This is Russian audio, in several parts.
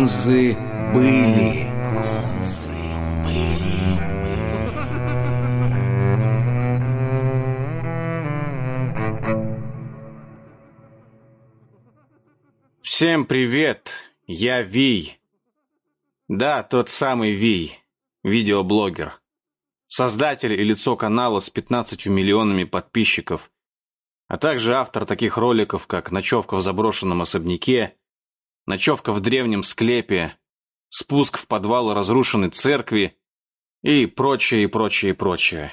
Гонзы были. Гонзы были. Всем привет, я Вий. Да, тот самый Вий, видеоблогер. Создатель и лицо канала с 15 миллионами подписчиков, а также автор таких роликов, как «Ночевка в заброшенном особняке», «Ночевка в древнем склепе», «Спуск в подвал разрушенной церкви» и прочее, и прочее, и прочее.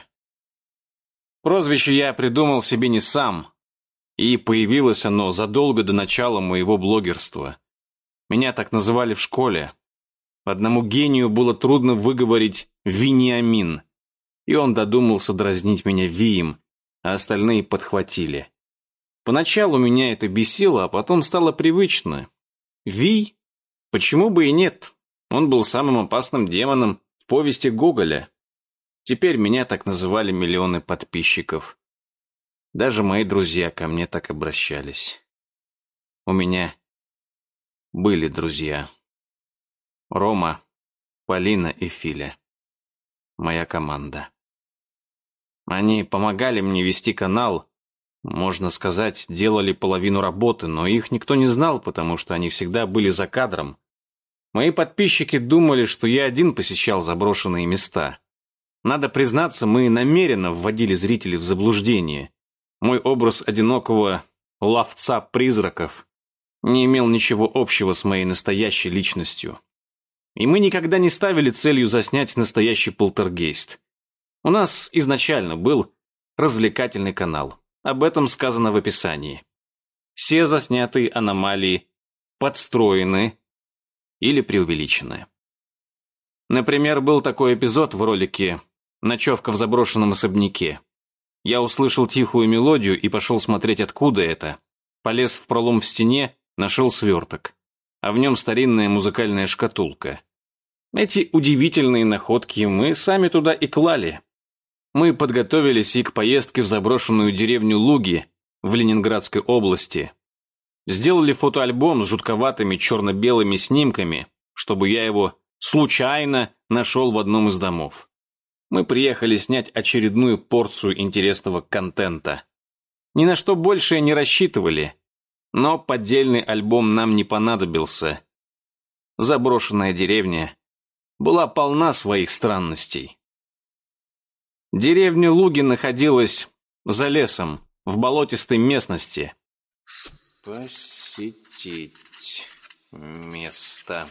Прозвище я придумал себе не сам, и появилось оно задолго до начала моего блогерства. Меня так называли в школе. Одному гению было трудно выговорить «Виниамин», и он додумался дразнить меня Вием, а остальные подхватили. Поначалу меня это бесило, а потом стало привычно. Вий? Почему бы и нет? Он был самым опасным демоном в повести Гоголя. Теперь меня так называли миллионы подписчиков. Даже мои друзья ко мне так обращались. У меня были друзья. Рома, Полина и Филя. Моя команда. Они помогали мне вести канал, можно сказать, делали половину работы, но их никто не знал, потому что они всегда были за кадром. Мои подписчики думали, что я один посещал заброшенные места. Надо признаться, мы намеренно вводили зрителей в заблуждение. Мой образ одинокого ловца призраков не имел ничего общего с моей настоящей личностью. И мы никогда не ставили целью заснять настоящий полтергейст. У нас изначально был развлекательный канал. Об этом сказано в описании. Все заснятые аномалии подстроены или преувеличены. Например, был такой эпизод в ролике «Ночевка в заброшенном особняке». Я услышал тихую мелодию и пошел смотреть, откуда это. Полез в пролом в стене, нашел сверток. А в нем старинная музыкальная шкатулка. Эти удивительные находки мы сами туда и клали, мы подготовились и к поездке в заброшенную деревню Луги в Ленинградской области. Сделали фотоальбом с жутковатыми черно-белыми снимками, чтобы я его случайно нашел в одном из домов. Мы приехали снять очередную порцию интересного контента. Ни на что большее не рассчитывали, но поддельный альбом нам не понадобился. Заброшенная деревня была полна своих странностей. Деревня Луги находилась за лесом, в болотистой местности. Посетить место.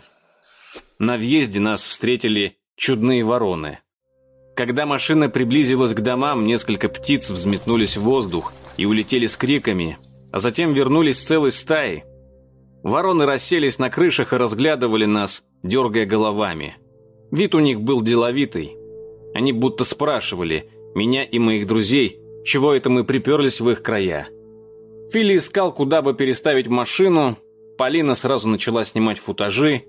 На въезде нас встретили чудные вороны. Когда машина приблизилась к домам, несколько птиц взметнулись в воздух и улетели с криками, а затем вернулись целой стаей. Вороны расселись на крышах и разглядывали нас, дергая головами. Вид у них был деловитый. Они будто спрашивали, меня и моих друзей, чего это мы приперлись в их края. Фили искал, куда бы переставить машину, Полина сразу начала снимать футажи,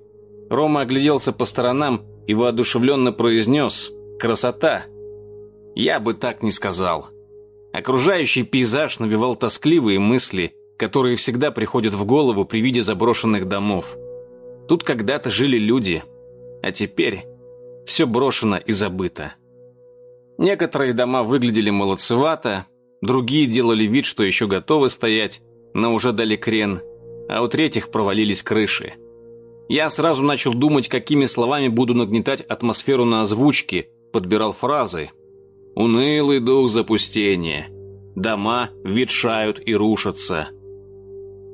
Рома огляделся по сторонам и воодушевленно произнес «Красота!». Я бы так не сказал. Окружающий пейзаж навевал тоскливые мысли, которые всегда приходят в голову при виде заброшенных домов. Тут когда-то жили люди, а теперь все брошено и забыто. Некоторые дома выглядели молодцевато, другие делали вид, что еще готовы стоять, но уже дали крен, а у третьих провалились крыши. Я сразу начал думать, какими словами буду нагнетать атмосферу на озвучке, подбирал фразы. «Унылый дух запустения», «Дома ветшают и рушатся».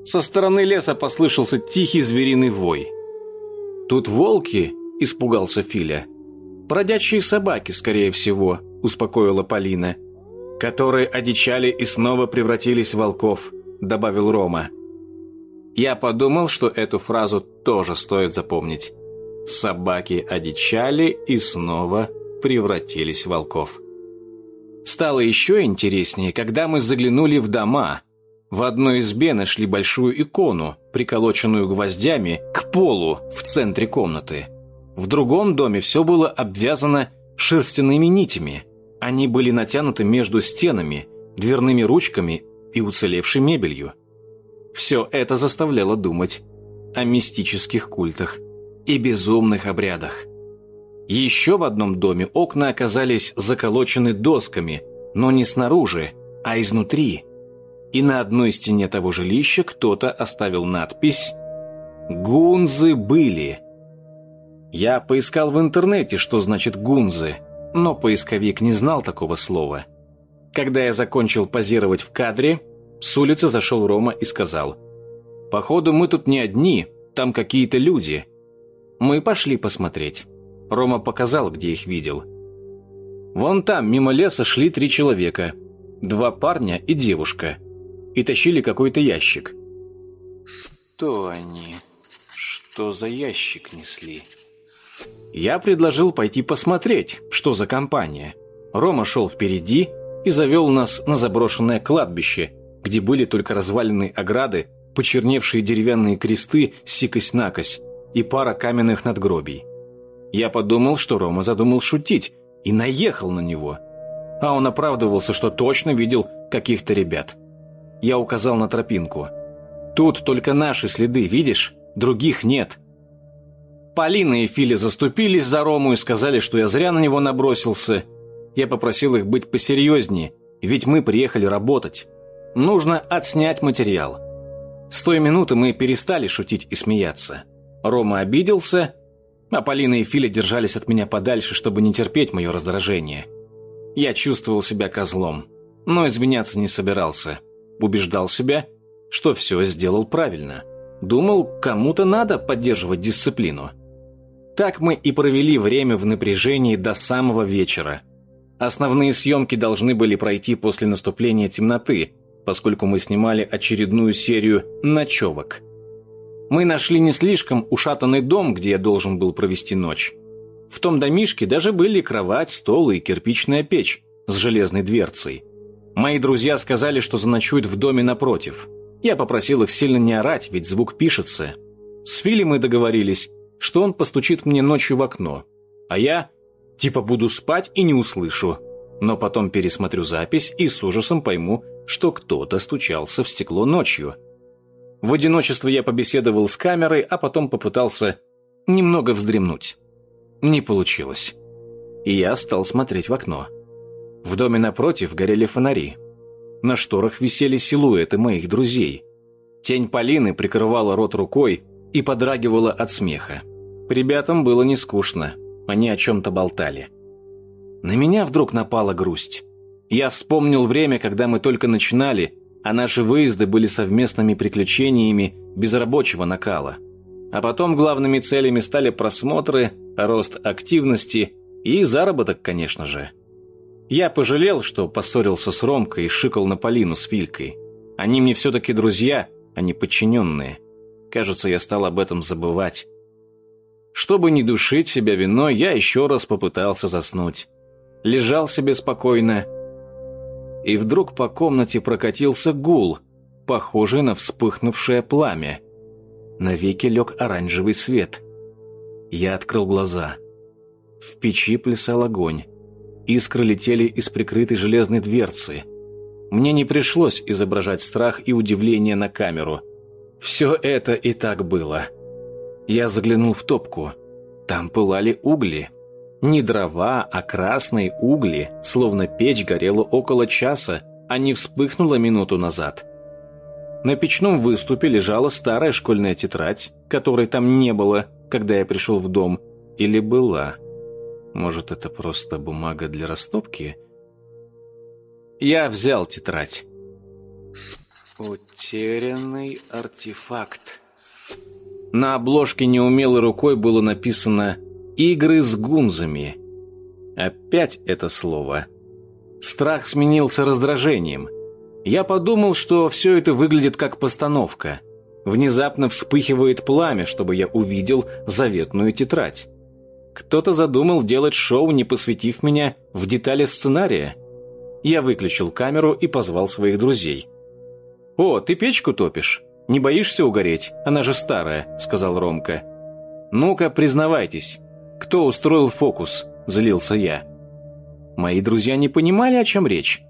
Со стороны леса послышался тихий звериный вой. «Тут волки?» – испугался Филя. «Бродячие собаки, скорее всего», — успокоила Полина. «Которые одичали и снова превратились в волков», — добавил Рома. Я подумал, что эту фразу тоже стоит запомнить. Собаки одичали и снова превратились в волков. Стало еще интереснее, когда мы заглянули в дома. В одной избе нашли большую икону, приколоченную гвоздями к полу в центре комнаты. В другом доме все было обвязано шерстяными нитями. Они были натянуты между стенами, дверными ручками и уцелевшей мебелью. Все это заставляло думать о мистических культах и безумных обрядах. Еще в одном доме окна оказались заколочены досками, но не снаружи, а изнутри. И на одной стене того жилища кто-то оставил надпись «Гунзы были». Я поискал в интернете, что значит «гунзы», но поисковик не знал такого слова. Когда я закончил позировать в кадре, с улицы зашел Рома и сказал «Походу, мы тут не одни, там какие-то люди». Мы пошли посмотреть. Рома показал, где их видел. Вон там, мимо леса, шли три человека. Два парня и девушка. И тащили какой-то ящик. Что они? Что за ящик несли? Я предложил пойти посмотреть, что за компания. Рома шел впереди и завел нас на заброшенное кладбище, где были только развалины ограды, почерневшие деревянные кресты сикость-накось и пара каменных надгробий. Я подумал, что Рома задумал шутить, и наехал на него. А он оправдывался, что точно видел каких-то ребят. Я указал на тропинку. «Тут только наши следы, видишь? Других нет». Полина и Филя заступились за Рому и сказали, что я зря на него набросился. Я попросил их быть посерьезнее, ведь мы приехали работать. Нужно отснять материал. С той минуты мы перестали шутить и смеяться. Рома обиделся, а Полина и Филя держались от меня подальше, чтобы не терпеть мое раздражение. Я чувствовал себя козлом, но извиняться не собирался. Убеждал себя, что все сделал правильно. Думал, кому-то надо поддерживать дисциплину. Так мы и провели время в напряжении до самого вечера. Основные съемки должны были пройти после наступления темноты, поскольку мы снимали очередную серию «Ночевок». Мы нашли не слишком ушатанный дом, где я должен был провести ночь. В том домишке даже были кровать, стол и кирпичная печь с железной дверцей. Мои друзья сказали, что заночуют в доме напротив. Я попросил их сильно не орать, ведь звук пишется. С Фили мы договорились, что он постучит мне ночью в окно, а я типа буду спать и не услышу. Но потом пересмотрю запись и с ужасом пойму, что кто-то стучался в стекло ночью. В одиночестве я побеседовал с камерой, а потом попытался немного вздремнуть. Не получилось. И я стал смотреть в окно. В доме напротив горели фонари. На шторах висели силуэты моих друзей. Тень Полины прикрывала рот рукой и подрагивала от смеха. Ребятам было не скучно. Они о чем-то болтали. На меня вдруг напала грусть. Я вспомнил время, когда мы только начинали, а наши выезды были совместными приключениями без рабочего накала. А потом главными целями стали просмотры, рост активности и заработок, конечно же. Я пожалел, что поссорился с Ромкой и шикал на Полину с Филькой. Они мне все-таки друзья, а не подчиненные. Кажется, я стал об этом забывать. Чтобы не душить себя виной, я еще раз попытался заснуть. Лежал себе спокойно, и вдруг по комнате прокатился гул, похожий на вспыхнувшее пламя. На веки лег оранжевый свет. Я открыл глаза. В печи плясал огонь. Искры летели из прикрытой железной дверцы. Мне не пришлось изображать страх и удивление на камеру. Все это и так было. Я заглянул в топку. Там пылали угли. Не дрова, а красные угли, словно печь горела около часа, а не вспыхнула минуту назад. На печном выступе лежала старая школьная тетрадь, которой там не было, когда я пришел в дом, или была. Может, это просто бумага для растопки? Я взял тетрадь. Утерянный артефакт. На обложке неумелой рукой было написано Игры с гунзами. Опять это слово. Страх сменился раздражением. Я подумал, что все это выглядит как постановка. Внезапно вспыхивает пламя, чтобы я увидел заветную тетрадь. Кто-то задумал делать шоу, не посвятив меня в детали сценария. Я выключил камеру и позвал своих друзей. «О, ты печку топишь? Не боишься угореть? Она же старая», — сказал Ромка. «Ну-ка, признавайтесь, «Кто устроил фокус?» – злился я. Мои друзья не понимали, о чем речь.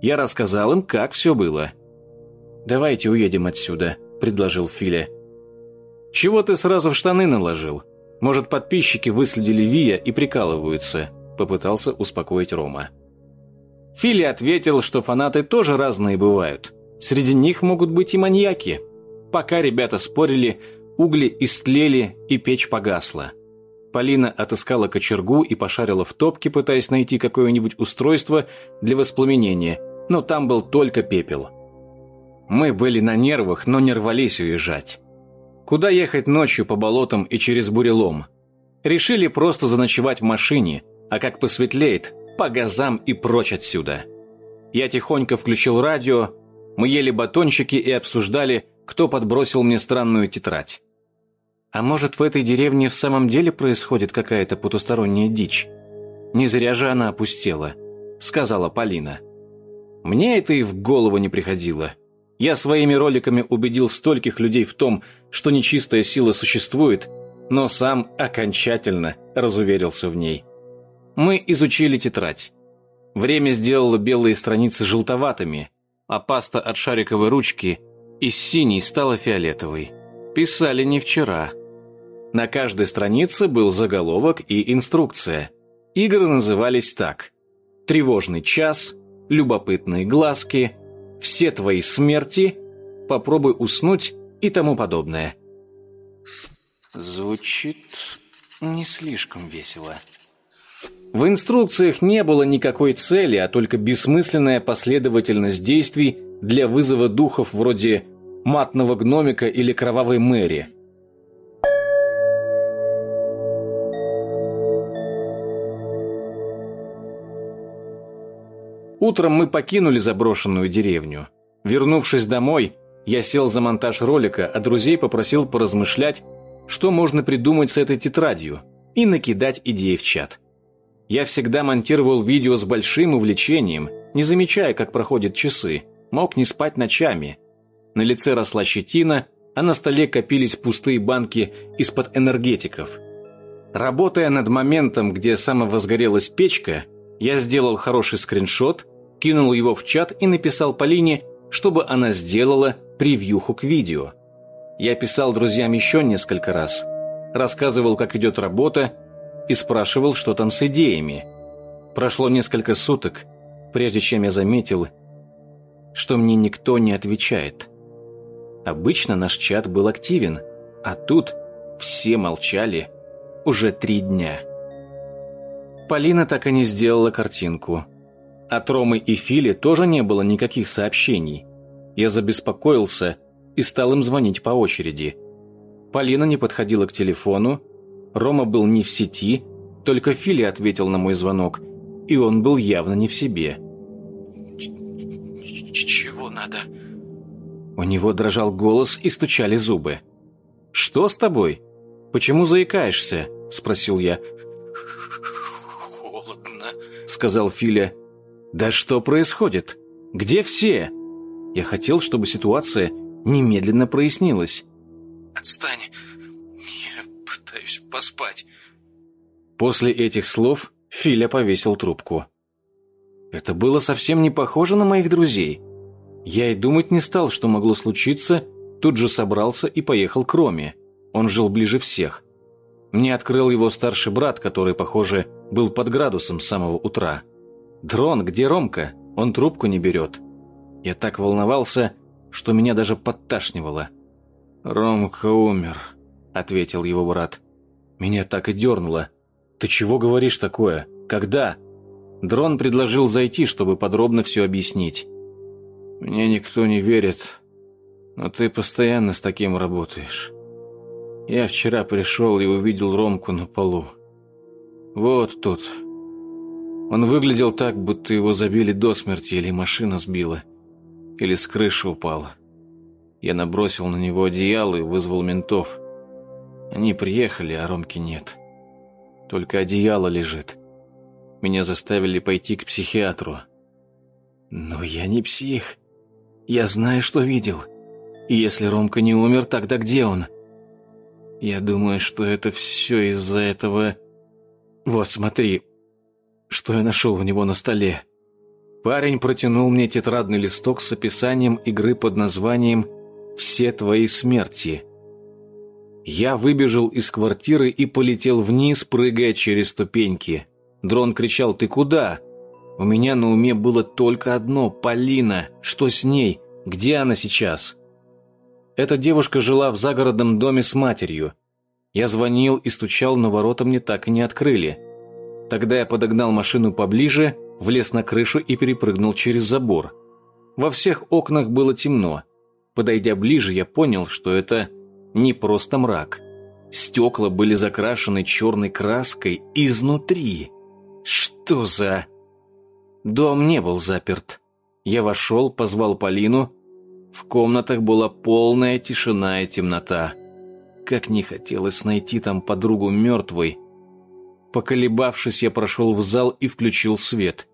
Я рассказал им, как все было. «Давайте уедем отсюда», – предложил Филя. «Чего ты сразу в штаны наложил? Может, подписчики выследили Вия и прикалываются, попытался успокоить Рома. Фили ответил, что фанаты тоже разные бывают. Среди них могут быть и маньяки. Пока ребята спорили, угли истлели и печь погасла. Полина отыскала кочергу и пошарила в топке, пытаясь найти какое-нибудь устройство для воспламенения, но там был только пепел. Мы были на нервах, но не рвались уезжать. Куда ехать ночью по болотам и через бурелом? Решили просто заночевать в машине, а как посветлеет, по газам и прочь отсюда. Я тихонько включил радио, мы ели батончики и обсуждали, кто подбросил мне странную тетрадь. А может, в этой деревне в самом деле происходит какая-то потусторонняя дичь? Не зря же она опустела, сказала Полина. Мне это и в голову не приходило. Я своими роликами убедил стольких людей в том, что нечистая сила существует, но сам окончательно разуверился в ней. Мы изучили тетрадь. Время сделало белые страницы желтоватыми, а паста от шариковой ручки из синей стала фиолетовой. Писали не вчера. На каждой странице был заголовок и инструкция. Игры назывались так. «Тревожный час», «Любопытные глазки», «Все твои смерти», «Попробуй уснуть» и тому подобное. Звучит не слишком весело. В инструкциях не было никакой цели, а только бессмысленная последовательность действий для вызова духов вроде матного гномика или кровавой мэри – Утром мы покинули заброшенную деревню. Вернувшись домой, я сел за монтаж ролика, а друзей попросил поразмышлять, что можно придумать с этой тетрадью, и накидать идеи в чат. Я всегда монтировал видео с большим увлечением, не замечая, как проходят часы, мог не спать ночами. На лице росла щетина, а на столе копились пустые банки из-под энергетиков. Работая над моментом, где самовозгорелась печка, я сделал хороший скриншот кинул его в чат и написал Полине, чтобы она сделала превьюху к видео. Я писал друзьям еще несколько раз, рассказывал, как идет работа, и спрашивал, что там с идеями. Прошло несколько суток, прежде чем я заметил, что мне никто не отвечает. Обычно наш чат был активен, а тут все молчали уже три дня. Полина так и не сделала картинку – от Ромы и Фили тоже не было никаких сообщений. Я забеспокоился и стал им звонить по очереди. Полина не подходила к телефону, Рома был не в сети, только Фили ответил на мой звонок, и он был явно не в себе. «Чего надо?» У него дрожал голос и стучали зубы. «Что с тобой? Почему заикаешься?» – спросил я. «Холодно», – сказал Филя. «Да что происходит? Где все?» Я хотел, чтобы ситуация немедленно прояснилась. «Отстань, я пытаюсь поспать». После этих слов Филя повесил трубку. Это было совсем не похоже на моих друзей. Я и думать не стал, что могло случиться, тут же собрался и поехал к Роме. Он жил ближе всех. Мне открыл его старший брат, который, похоже, был под градусом с самого утра. «Дрон, где Ромка? Он трубку не берет». Я так волновался, что меня даже подташнивало. «Ромка умер», — ответил его брат. Меня так и дернуло. «Ты чего говоришь такое? Когда?» Дрон предложил зайти, чтобы подробно все объяснить. «Мне никто не верит, но ты постоянно с таким работаешь. Я вчера пришел и увидел Ромку на полу. Вот тут, он выглядел так, будто его забили до смерти или машина сбила, или с крыши упала. Я набросил на него одеяло и вызвал ментов. Они приехали, а Ромки нет. Только одеяло лежит. Меня заставили пойти к психиатру. Но я не псих. Я знаю, что видел. И если Ромка не умер, тогда где он? Я думаю, что это все из-за этого... Вот, смотри, что я нашел у него на столе. Парень протянул мне тетрадный листок с описанием игры под названием «Все твои смерти». Я выбежал из квартиры и полетел вниз, прыгая через ступеньки. Дрон кричал «Ты куда?». У меня на уме было только одно – Полина. Что с ней? Где она сейчас? Эта девушка жила в загородном доме с матерью. Я звонил и стучал, но ворота мне так и не открыли. Тогда я подогнал машину поближе, влез на крышу и перепрыгнул через забор. Во всех окнах было темно. Подойдя ближе, я понял, что это не просто мрак. Стекла были закрашены черной краской изнутри. Что за... Дом не был заперт. Я вошел, позвал Полину. В комнатах была полная тишина и темнота. Как не хотелось найти там подругу мертвой. Поколебавшись, я прошел в зал и включил свет.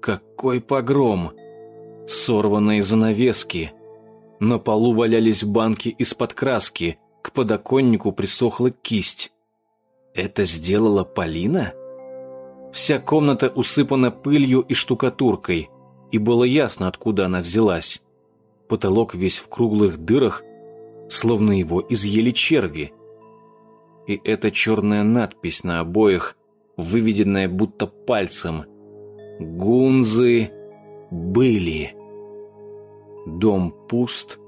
Какой погром! Сорванные занавески. На полу валялись банки из-под краски. К подоконнику присохла кисть. Это сделала Полина? Вся комната усыпана пылью и штукатуркой, и было ясно, откуда она взялась. Потолок весь в круглых дырах, словно его изъели черви. И эта черная надпись на обоих, выведенная будто пальцем. «Гунзы были». Дом пуст,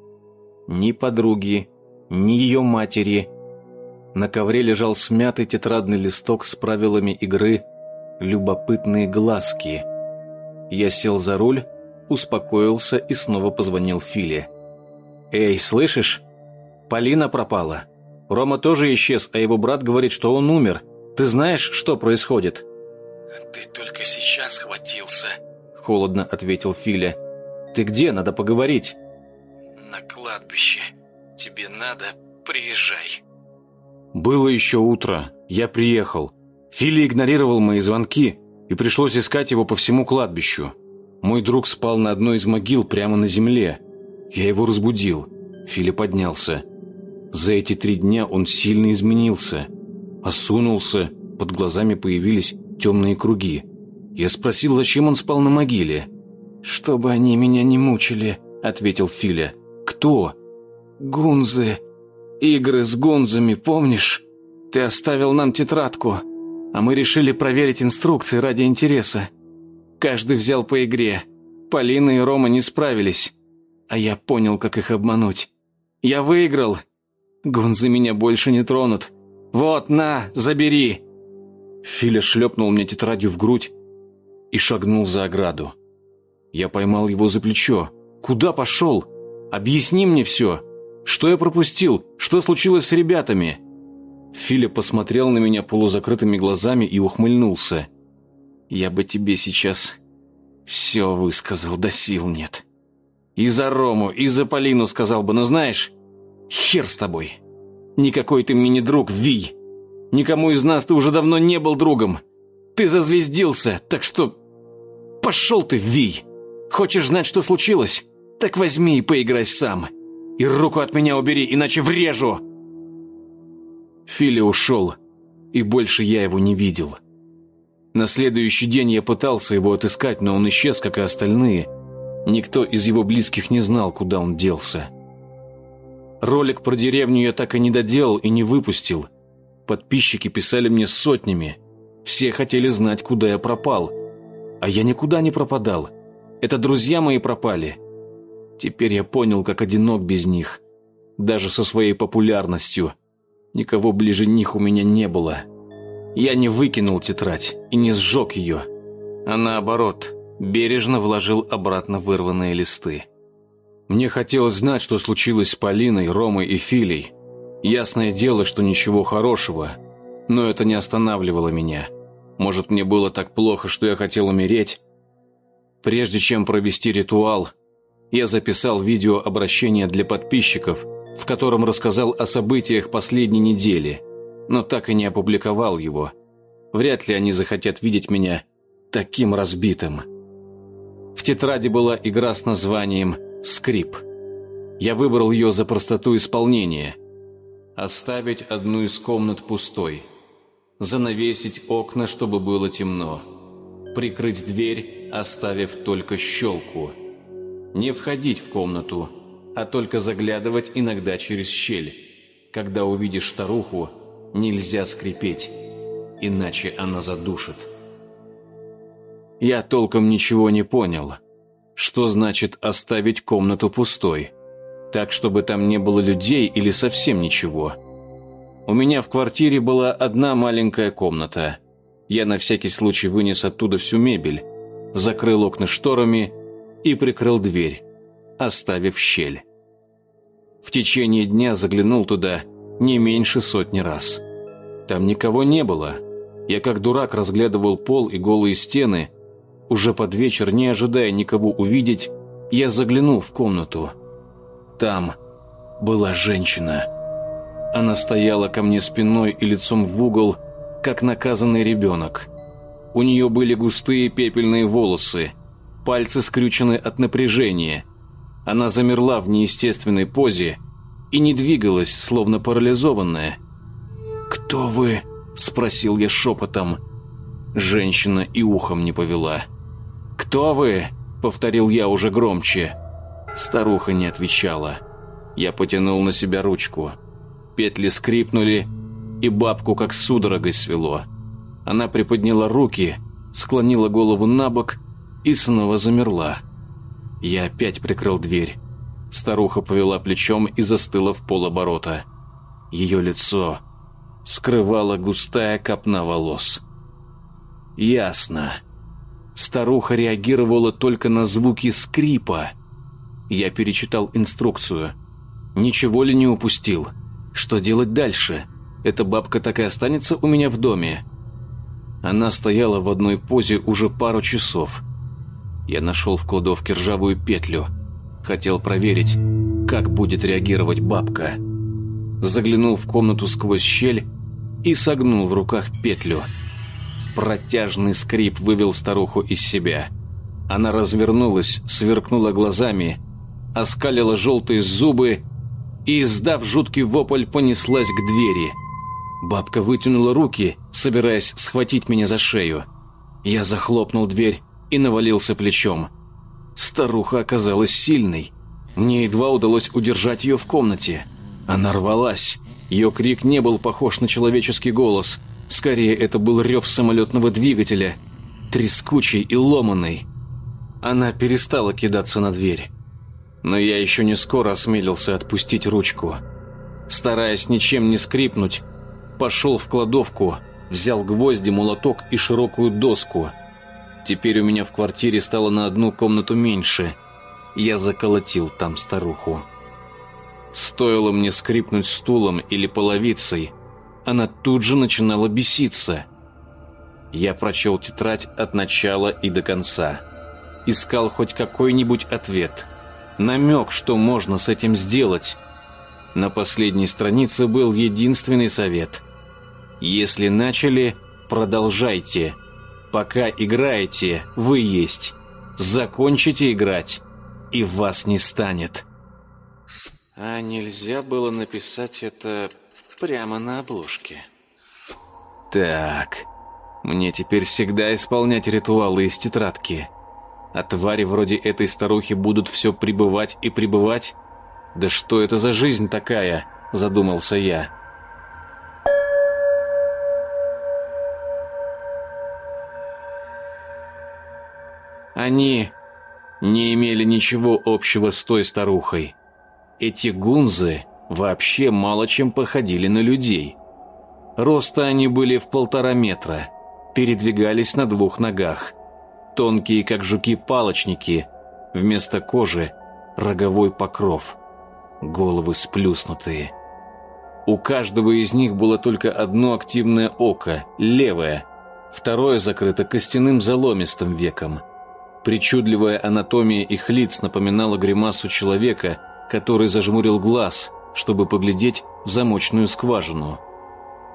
ни подруги, ни ее матери. На ковре лежал смятый тетрадный листок с правилами игры любопытные глазки. Я сел за руль, успокоился и снова позвонил Филе. «Эй, слышишь? Полина пропала. Рома тоже исчез, а его брат говорит, что он умер. Ты знаешь, что происходит?» «Ты только сейчас хватился», — холодно ответил Филя. «Ты где? Надо поговорить». «На кладбище. Тебе надо, приезжай». Было еще утро. Я приехал. Фили игнорировал мои звонки, и пришлось искать его по всему кладбищу. Мой друг спал на одной из могил прямо на земле. Я его разбудил. Фили поднялся. За эти три дня он сильно изменился. Осунулся, под глазами появились темные круги. Я спросил, зачем он спал на могиле. «Чтобы они меня не мучили», — ответил Филя. «Кто?» «Гунзы. Игры с гунзами, помнишь? Ты оставил нам тетрадку а мы решили проверить инструкции ради интереса. Каждый взял по игре. Полина и Рома не справились, а я понял, как их обмануть. Я выиграл. Гунзы меня больше не тронут. Вот, на, забери!» Филя шлепнул мне тетрадью в грудь и шагнул за ограду. Я поймал его за плечо. «Куда пошел? Объясни мне все. Что я пропустил? Что случилось с ребятами?» Филипп посмотрел на меня полузакрытыми глазами и ухмыльнулся. «Я бы тебе сейчас все высказал, да сил нет. И за Рому, и за Полину сказал бы, но знаешь, хер с тобой. Никакой ты мне не друг, Вий. Никому из нас ты уже давно не был другом. Ты зазвездился, так что... Пошел ты, Вий. Хочешь знать, что случилось? Так возьми и поиграй сам. И руку от меня убери, иначе врежу!» Филя ушел, и больше я его не видел. На следующий день я пытался его отыскать, но он исчез, как и остальные. Никто из его близких не знал, куда он делся. Ролик про деревню я так и не доделал и не выпустил. Подписчики писали мне сотнями. Все хотели знать, куда я пропал. А я никуда не пропадал. Это друзья мои пропали. Теперь я понял, как одинок без них. Даже со своей популярностью. Никого ближе них у меня не было. Я не выкинул тетрадь и не сжег ее, а наоборот, бережно вложил обратно вырванные листы. Мне хотелось знать, что случилось с Полиной, Ромой и Филей. Ясное дело, что ничего хорошего, но это не останавливало меня. Может, мне было так плохо, что я хотел умереть? Прежде чем провести ритуал, я записал видеообращение для подписчиков – в котором рассказал о событиях последней недели, но так и не опубликовал его. Вряд ли они захотят видеть меня таким разбитым. В тетради была игра с названием «Скрип». Я выбрал ее за простоту исполнения. Оставить одну из комнат пустой. Занавесить окна, чтобы было темно. Прикрыть дверь, оставив только щелку. Не входить в комнату, а только заглядывать иногда через щель. Когда увидишь старуху, нельзя скрипеть, иначе она задушит. Я толком ничего не понял. Что значит оставить комнату пустой? Так, чтобы там не было людей или совсем ничего? У меня в квартире была одна маленькая комната. Я на всякий случай вынес оттуда всю мебель, закрыл окна шторами и прикрыл дверь, оставив щель. В течение дня заглянул туда не меньше сотни раз. Там никого не было. Я как дурак разглядывал пол и голые стены. Уже под вечер, не ожидая никого увидеть, я заглянул в комнату. Там была женщина. Она стояла ко мне спиной и лицом в угол, как наказанный ребенок. У нее были густые пепельные волосы, пальцы скрючены от напряжения. Она замерла в неестественной позе и не двигалась, словно парализованная. «Кто вы?» – спросил я шепотом. Женщина и ухом не повела. «Кто вы?» – повторил я уже громче. Старуха не отвечала. Я потянул на себя ручку. Петли скрипнули, и бабку как судорогой свело. Она приподняла руки, склонила голову на бок и снова замерла. Я опять прикрыл дверь. Старуха повела плечом и застыла в полоборота. Ее лицо скрывала густая копна волос. Ясно. Старуха реагировала только на звуки скрипа. Я перечитал инструкцию. Ничего ли не упустил? Что делать дальше? Эта бабка так и останется у меня в доме? Она стояла в одной позе уже пару часов. Я нашел в кладовке ржавую петлю – Хотел проверить, как будет реагировать бабка. Заглянул в комнату сквозь щель и согнул в руках петлю. Протяжный скрип вывел старуху из себя. Она развернулась, сверкнула глазами, оскалила желтые зубы и, издав жуткий вопль, понеслась к двери. Бабка вытянула руки, собираясь схватить меня за шею. Я захлопнул дверь и навалился плечом. Старуха оказалась сильной. Мне едва удалось удержать ее в комнате. Она рвалась. Ее крик не был похож на человеческий голос. Скорее, это был рев самолетного двигателя. Трескучий и ломанный. Она перестала кидаться на дверь. Но я еще не скоро осмелился отпустить ручку. Стараясь ничем не скрипнуть, пошел в кладовку, взял гвозди, молоток и широкую доску – Теперь у меня в квартире стало на одну комнату меньше. Я заколотил там старуху. Стоило мне скрипнуть стулом или половицей, она тут же начинала беситься. Я прочел тетрадь от начала и до конца. Искал хоть какой-нибудь ответ. Намек, что можно с этим сделать. На последней странице был единственный совет. Если начали, продолжайте. Пока играете, вы есть. Закончите играть, и вас не станет. А нельзя было написать это прямо на обложке. Так, мне теперь всегда исполнять ритуалы из тетрадки. А твари вроде этой старухи будут все пребывать и пребывать? Да что это за жизнь такая? Задумался я. Они не имели ничего общего с той старухой. Эти гунзы вообще мало чем походили на людей. Роста они были в полтора метра, передвигались на двух ногах. Тонкие, как жуки-палочники, вместо кожи роговой покров, головы сплюснутые. У каждого из них было только одно активное око, левое, второе закрыто костяным заломистым веком – Причудливая анатомия их лиц напоминала гримасу человека, который зажмурил глаз, чтобы поглядеть в замочную скважину.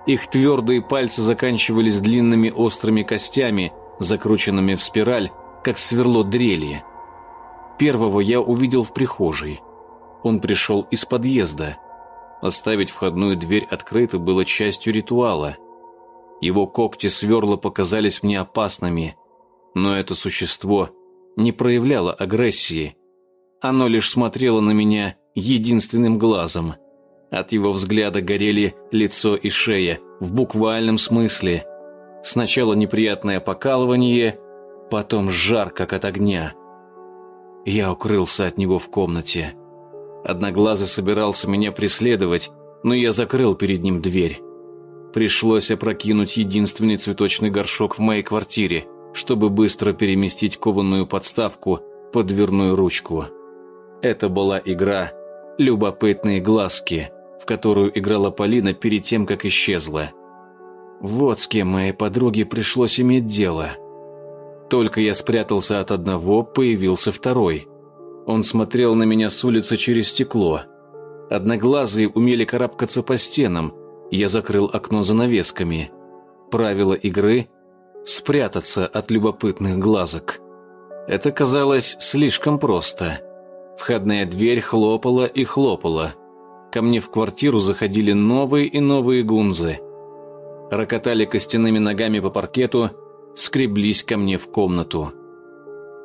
Их твердые пальцы заканчивались длинными острыми костями, закрученными в спираль, как сверло дрели. Первого я увидел в прихожей. Он пришел из подъезда. Оставить входную дверь открытой было частью ритуала. Его когти сверла показались мне опасными – но это существо не проявляло агрессии. Оно лишь смотрело на меня единственным глазом, От его взгляда горели лицо и шея, в буквальном смысле. Сначала неприятное покалывание, потом жар, как от огня. Я укрылся от него в комнате. Одноглазый собирался меня преследовать, но я закрыл перед ним дверь. Пришлось опрокинуть единственный цветочный горшок в моей квартире, чтобы быстро переместить кованую подставку под дверную ручку. Это была игра «Любопытные глазки», в которую играла Полина перед тем, как исчезла. Вот с кем моей подруге пришлось иметь дело. Только я спрятался от одного, появился второй. Он смотрел на меня с улицы через стекло. Одноглазые умели карабкаться по стенам. Я закрыл окно занавесками. Правило игры — спрятаться от любопытных глазок. Это казалось слишком просто. Входная дверь хлопала и хлопала. Ко мне в квартиру заходили новые и новые гунзы. Рокотали костяными ногами по паркету, скреблись ко мне в комнату.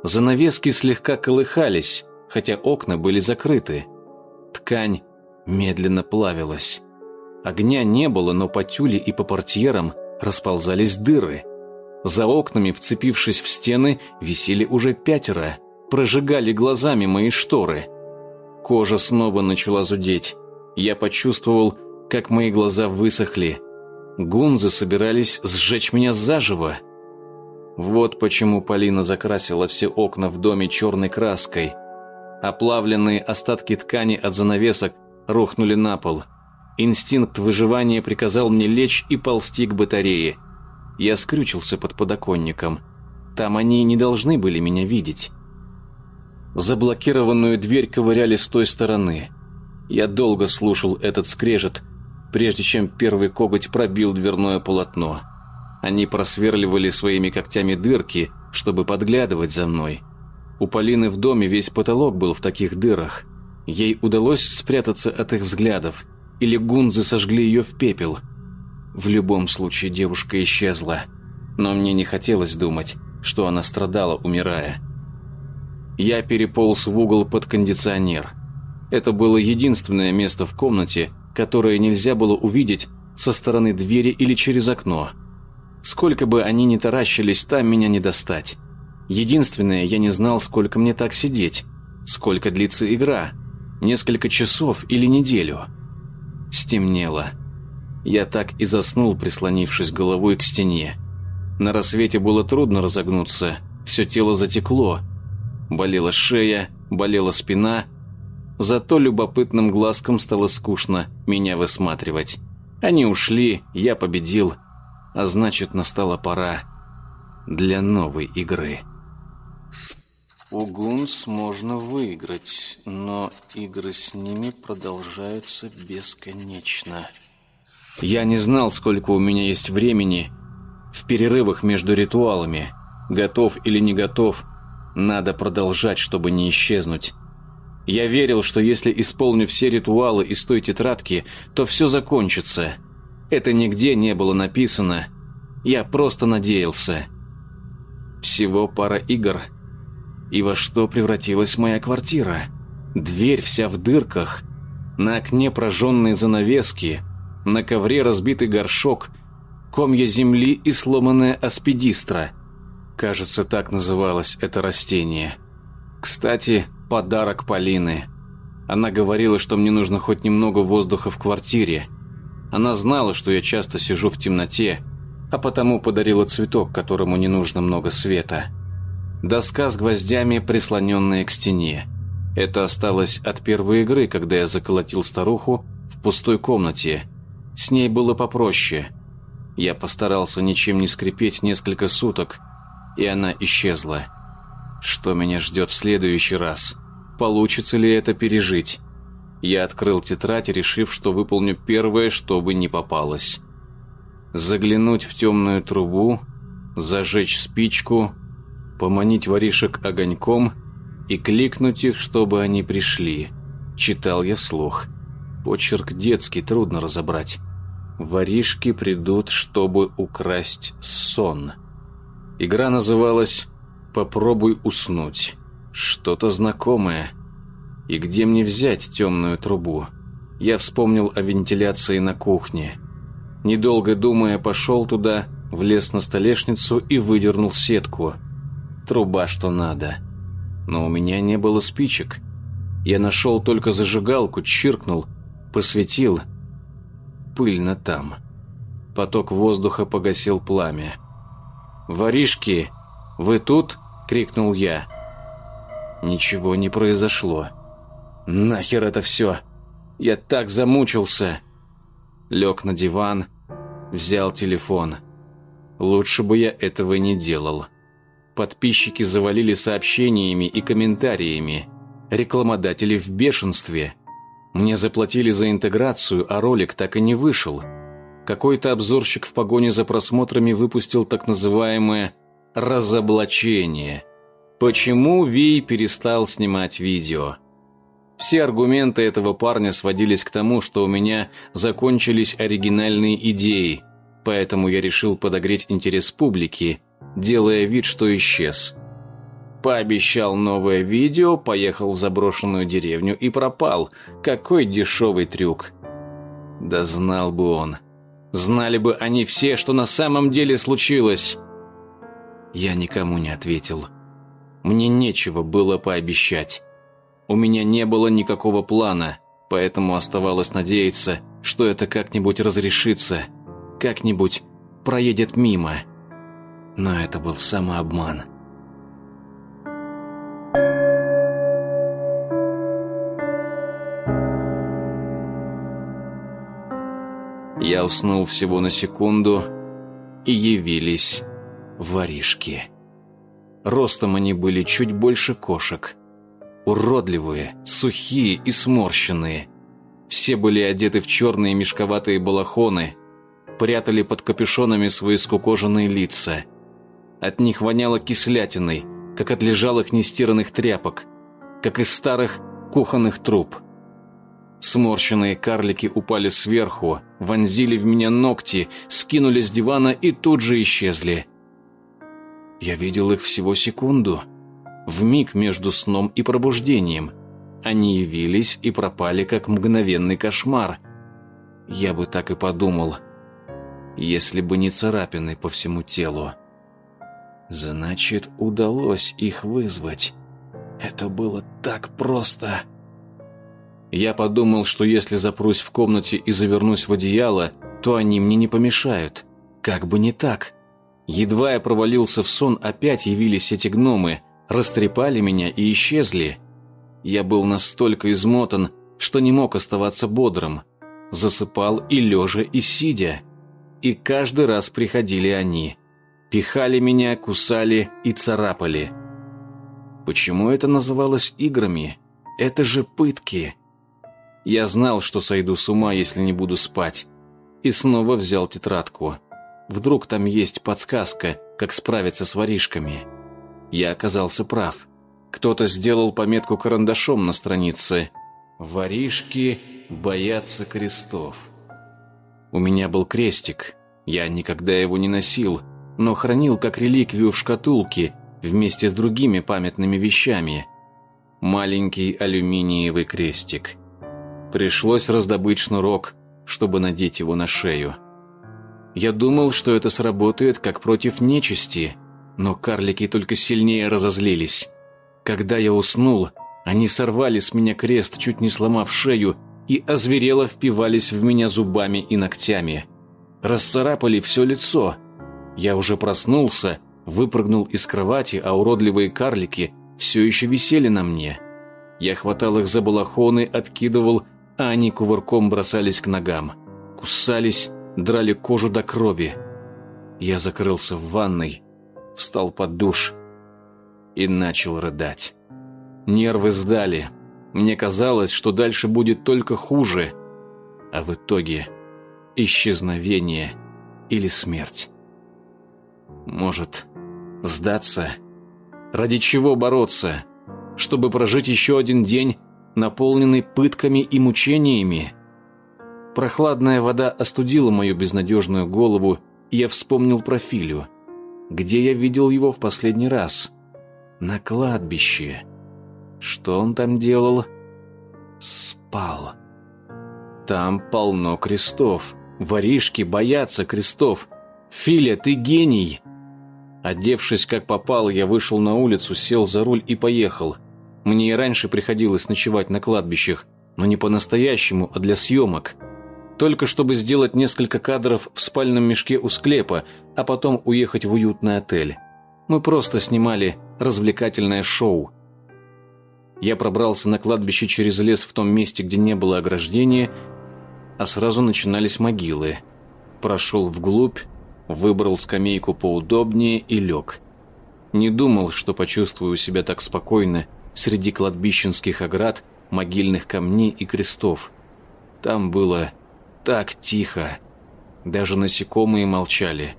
Занавески слегка колыхались, хотя окна были закрыты. Ткань медленно плавилась. Огня не было, но по тюле и по портьерам расползались дыры. За окнами, вцепившись в стены, висели уже пятеро, прожигали глазами мои шторы. Кожа снова начала зудеть. Я почувствовал, как мои глаза высохли. Гунзы собирались сжечь меня заживо. Вот почему Полина закрасила все окна в доме черной краской. Оплавленные остатки ткани от занавесок рухнули на пол. Инстинкт выживания приказал мне лечь и ползти к батарее – я скрючился под подоконником. Там они не должны были меня видеть. Заблокированную дверь ковыряли с той стороны. Я долго слушал этот скрежет, прежде чем первый коготь пробил дверное полотно. Они просверливали своими когтями дырки, чтобы подглядывать за мной. У Полины в доме весь потолок был в таких дырах. Ей удалось спрятаться от их взглядов, или гунзы сожгли ее в пепел – в любом случае девушка исчезла, но мне не хотелось думать, что она страдала, умирая. Я переполз в угол под кондиционер. Это было единственное место в комнате, которое нельзя было увидеть со стороны двери или через окно. Сколько бы они ни таращились, там меня не достать. Единственное, я не знал, сколько мне так сидеть, сколько длится игра, несколько часов или неделю. Стемнело. Я так и заснул, прислонившись головой к стене. На рассвете было трудно разогнуться, все тело затекло. Болела шея, болела спина. Зато любопытным глазком стало скучно меня высматривать. Они ушли, я победил, а значит настала пора для новой игры. У Гунс можно выиграть, но игры с ними продолжаются бесконечно. Я не знал, сколько у меня есть времени в перерывах между ритуалами. Готов или не готов, надо продолжать, чтобы не исчезнуть. Я верил, что если исполню все ритуалы из той тетрадки, то все закончится. Это нигде не было написано. Я просто надеялся. Всего пара игр. И во что превратилась моя квартира? Дверь вся в дырках. На окне прожженные занавески. На ковре разбитый горшок, комья земли и сломанная аспидистра. Кажется, так называлось это растение. Кстати, подарок Полины. Она говорила, что мне нужно хоть немного воздуха в квартире. Она знала, что я часто сижу в темноте, а потому подарила цветок, которому не нужно много света. Доска с гвоздями, прислоненная к стене. Это осталось от первой игры, когда я заколотил старуху в пустой комнате – с ней было попроще. Я постарался ничем не скрипеть несколько суток, и она исчезла. Что меня ждет в следующий раз? Получится ли это пережить? Я открыл тетрадь, решив, что выполню первое, что бы ни попалось. Заглянуть в темную трубу, зажечь спичку, поманить воришек огоньком и кликнуть их, чтобы они пришли. Читал я вслух. Почерк детский, трудно разобрать. Воришки придут, чтобы украсть сон. Игра называлась «Попробуй уснуть». Что-то знакомое. И где мне взять темную трубу? Я вспомнил о вентиляции на кухне. Недолго думая, пошел туда, влез на столешницу и выдернул сетку. Труба что надо. Но у меня не было спичек. Я нашел только зажигалку, чиркнул, посветил. Пыльно там. Поток воздуха погасил пламя. «Воришки, вы тут?» — крикнул я. Ничего не произошло. «Нахер это все? Я так замучился!» Лег на диван, взял телефон. Лучше бы я этого не делал. Подписчики завалили сообщениями и комментариями. Рекламодатели в бешенстве. Мне заплатили за интеграцию, а ролик так и не вышел. Какой-то обзорщик в погоне за просмотрами выпустил так называемое «разоблачение». Почему Ви перестал снимать видео? Все аргументы этого парня сводились к тому, что у меня закончились оригинальные идеи, поэтому я решил подогреть интерес публики, делая вид, что исчез. Пообещал новое видео, поехал в заброшенную деревню и пропал. Какой дешевый трюк. Да знал бы он. Знали бы они все, что на самом деле случилось. Я никому не ответил. Мне нечего было пообещать. У меня не было никакого плана, поэтому оставалось надеяться, что это как-нибудь разрешится, как-нибудь проедет мимо. Но это был самообман. Я уснул всего на секунду, и явились воришки. Ростом они были чуть больше кошек. Уродливые, сухие и сморщенные. Все были одеты в черные мешковатые балахоны, прятали под капюшонами свои скукоженные лица. От них воняло кислятиной, как от лежалых нестиранных тряпок, как из старых кухонных труб. Сморщенные карлики упали сверху, вонзили в меня ногти, скинули с дивана и тут же исчезли. Я видел их всего секунду, в миг между сном и пробуждением. Они явились и пропали, как мгновенный кошмар. Я бы так и подумал, если бы не царапины по всему телу. Значит, удалось их вызвать. Это было так просто. Я подумал, что если запрусь в комнате и завернусь в одеяло, то они мне не помешают. Как бы не так. Едва я провалился в сон, опять явились эти гномы, растрепали меня и исчезли. Я был настолько измотан, что не мог оставаться бодрым. Засыпал и лежа, и сидя. И каждый раз приходили они. Пихали меня, кусали и царапали. Почему это называлось играми? Это же пытки. Я знал, что сойду с ума, если не буду спать. И снова взял тетрадку. Вдруг там есть подсказка, как справиться с воришками. Я оказался прав. Кто-то сделал пометку карандашом на странице. «Воришки боятся крестов». У меня был крестик. Я никогда его не носил, но хранил как реликвию в шкатулке вместе с другими памятными вещами. Маленький алюминиевый крестик. Пришлось раздобыть шнурок, чтобы надеть его на шею. Я думал, что это сработает как против нечисти, но карлики только сильнее разозлились. Когда я уснул, они сорвали с меня крест, чуть не сломав шею, и озверело впивались в меня зубами и ногтями. Расцарапали все лицо. Я уже проснулся, выпрыгнул из кровати, а уродливые карлики все еще висели на мне. Я хватал их за балахоны, откидывал а они кувырком бросались к ногам, кусались, драли кожу до крови. Я закрылся в ванной, встал под душ и начал рыдать. Нервы сдали. Мне казалось, что дальше будет только хуже, а в итоге исчезновение или смерть. Может, сдаться? Ради чего бороться? Чтобы прожить еще один день наполненный пытками и мучениями. Прохладная вода остудила мою безнадежную голову, и я вспомнил про Филю. Где я видел его в последний раз? На кладбище. Что он там делал? Спал. там полно крестов. Воришки боятся крестов. Филя, ты гений!» Одевшись как попало, я вышел на улицу, сел за руль и поехал. Мне и раньше приходилось ночевать на кладбищах, но не по-настоящему, а для съемок. Только чтобы сделать несколько кадров в спальном мешке у склепа, а потом уехать в уютный отель. Мы просто снимали развлекательное шоу. Я пробрался на кладбище через лес в том месте, где не было ограждения, а сразу начинались могилы. Прошел вглубь, выбрал скамейку поудобнее и лег. Не думал, что почувствую себя так спокойно среди кладбищенских оград, могильных камней и крестов. Там было так тихо. Даже насекомые молчали.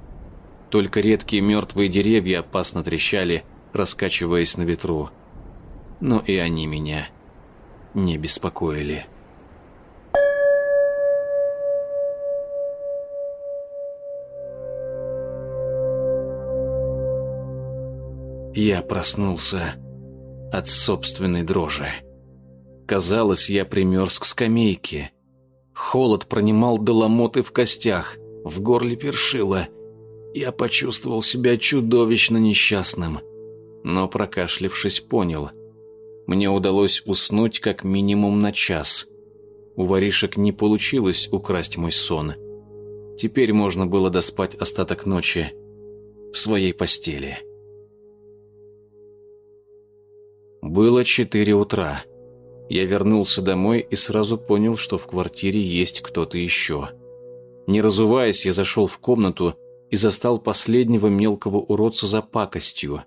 Только редкие мертвые деревья опасно трещали, раскачиваясь на ветру. Но и они меня не беспокоили. Я проснулся от собственной дрожи. Казалось, я примерз к скамейке. Холод пронимал до ломоты в костях, в горле першило. Я почувствовал себя чудовищно несчастным, но, прокашлившись, понял. Мне удалось уснуть как минимум на час. У воришек не получилось украсть мой сон. Теперь можно было доспать остаток ночи в своей постели. Было четыре утра. Я вернулся домой и сразу понял, что в квартире есть кто-то еще. Не разуваясь, я зашел в комнату и застал последнего мелкого уродца за пакостью.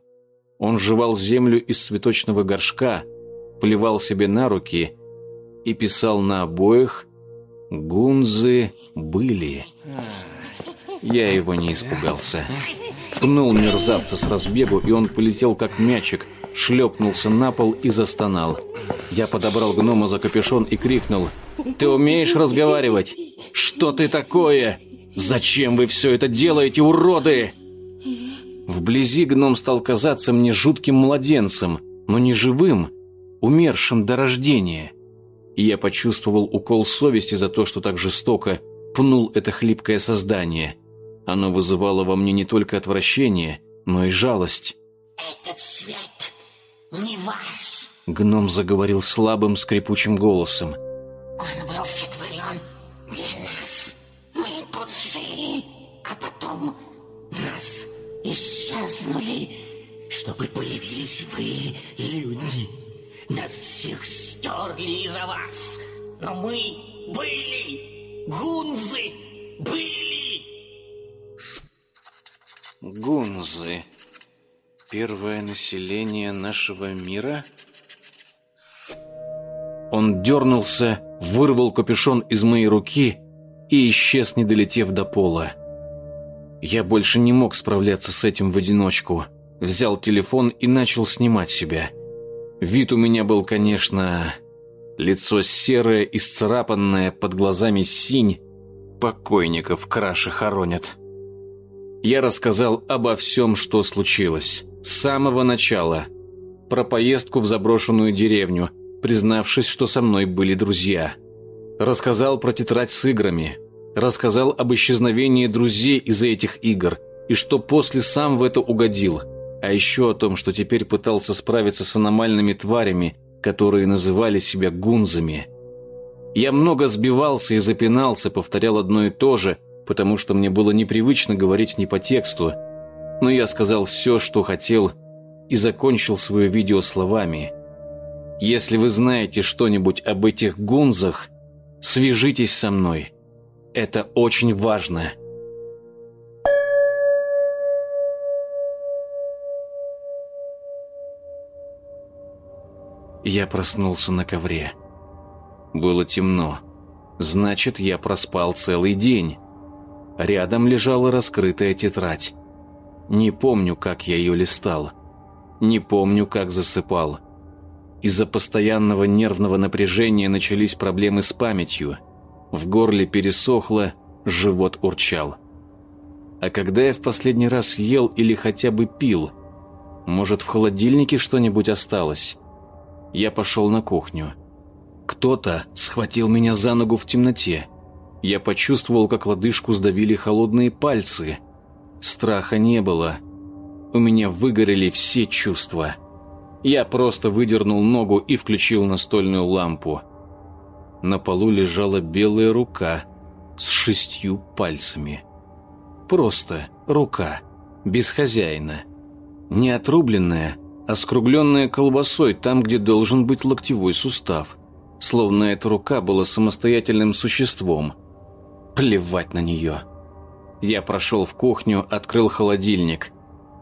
Он жевал землю из цветочного горшка, плевал себе на руки и писал на обоих «Гунзы были». Я его не испугался. Пнул мерзавца с разбегу, и он полетел как мячик, шлепнулся на пол и застонал. Я подобрал гнома за капюшон и крикнул. «Ты умеешь разговаривать? Что ты такое? Зачем вы все это делаете, уроды?» Вблизи гном стал казаться мне жутким младенцем, но не живым, умершим до рождения. И я почувствовал укол совести за то, что так жестоко пнул это хлипкое создание. Оно вызывало во мне не только отвращение, но и жалость. «Этот свет не ваш!» Гном заговорил слабым скрипучим голосом. «Он был сотворен для нас. Мы тут жили, а потом нас исчезнули, чтобы появились вы, люди. Нас всех стерли из-за вас. Но мы были, гунзы были. Гунзы. Первое население нашего мира? Он дернулся, вырвал капюшон из моей руки и исчез, не долетев до пола. Я больше не мог справляться с этим в одиночку. Взял телефон и начал снимать себя. Вид у меня был, конечно, лицо серое, исцарапанное, под глазами синь. Покойников краши хоронят я рассказал обо всем, что случилось. С самого начала. Про поездку в заброшенную деревню, признавшись, что со мной были друзья. Рассказал про тетрадь с играми. Рассказал об исчезновении друзей из-за этих игр и что после сам в это угодил. А еще о том, что теперь пытался справиться с аномальными тварями, которые называли себя гунзами. Я много сбивался и запинался, повторял одно и то же – потому что мне было непривычно говорить не по тексту, но я сказал все, что хотел, и закончил свое видео словами. «Если вы знаете что-нибудь об этих гунзах, свяжитесь со мной. Это очень важно». Я проснулся на ковре. Было темно. Значит, я проспал целый день. Рядом лежала раскрытая тетрадь. Не помню, как я ее листал. Не помню, как засыпал. Из-за постоянного нервного напряжения начались проблемы с памятью. В горле пересохло, живот урчал. А когда я в последний раз ел или хотя бы пил? Может, в холодильнике что-нибудь осталось? Я пошел на кухню. Кто-то схватил меня за ногу в темноте. Я почувствовал, как лодыжку сдавили холодные пальцы. Страха не было. У меня выгорели все чувства. Я просто выдернул ногу и включил настольную лампу. На полу лежала белая рука с шестью пальцами. Просто рука, без хозяина. Не отрубленная, а скругленная колбасой там, где должен быть локтевой сустав. Словно эта рука была самостоятельным существом. Плевать на нее. Я прошел в кухню, открыл холодильник.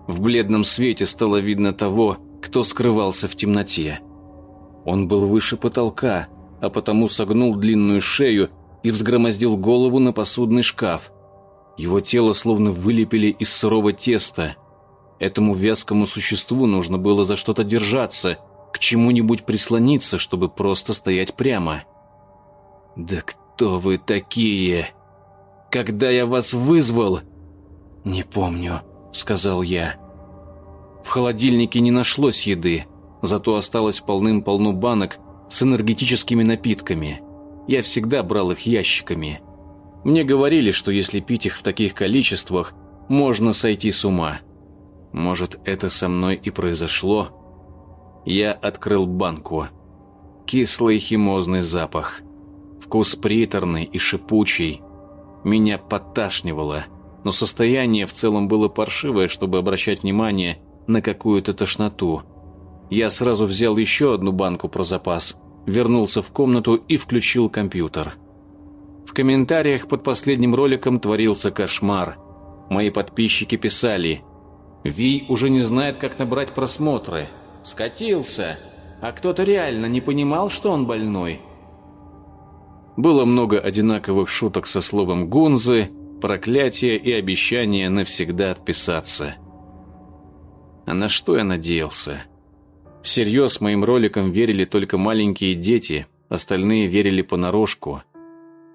В бледном свете стало видно того, кто скрывался в темноте. Он был выше потолка, а потому согнул длинную шею и взгромоздил голову на посудный шкаф. Его тело словно вылепили из сырого теста. Этому вязкому существу нужно было за что-то держаться, к чему-нибудь прислониться, чтобы просто стоять прямо. «Да кто вы такие? Когда я вас вызвал?» «Не помню», — сказал я. В холодильнике не нашлось еды, зато осталось полным-полно банок с энергетическими напитками. Я всегда брал их ящиками. Мне говорили, что если пить их в таких количествах, можно сойти с ума. Может, это со мной и произошло? Я открыл банку. Кислый химозный запах. Вкус приторный и шипучий. Меня подташнивало, но состояние в целом было паршивое, чтобы обращать внимание на какую-то тошноту. Я сразу взял еще одну банку про запас, вернулся в комнату и включил компьютер. В комментариях под последним роликом творился кошмар. Мои подписчики писали «Вий уже не знает, как набрать просмотры. Скатился. А кто-то реально не понимал, что он больной». Было много одинаковых шуток со словом «гунзы», проклятие и обещание навсегда отписаться. А на что я надеялся? Всерьез моим роликам верили только маленькие дети, остальные верили понарошку.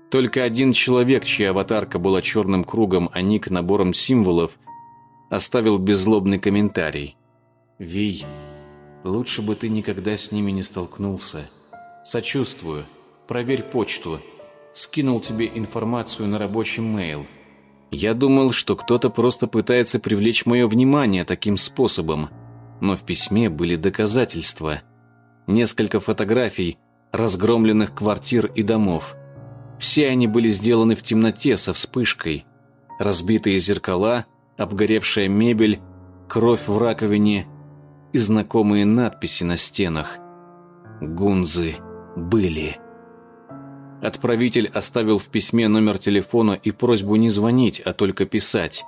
Только один человек, чья аватарка была черным кругом, а ник набором символов, оставил беззлобный комментарий. «Вий, лучше бы ты никогда с ними не столкнулся. Сочувствую. Проверь почту. Скинул тебе информацию на рабочий мейл. Я думал, что кто-то просто пытается привлечь мое внимание таким способом, но в письме были доказательства. Несколько фотографий разгромленных квартир и домов. Все они были сделаны в темноте со вспышкой. Разбитые зеркала, обгоревшая мебель, кровь в раковине и знакомые надписи на стенах. Гунзы были. Отправитель оставил в письме номер телефона и просьбу не звонить, а только писать.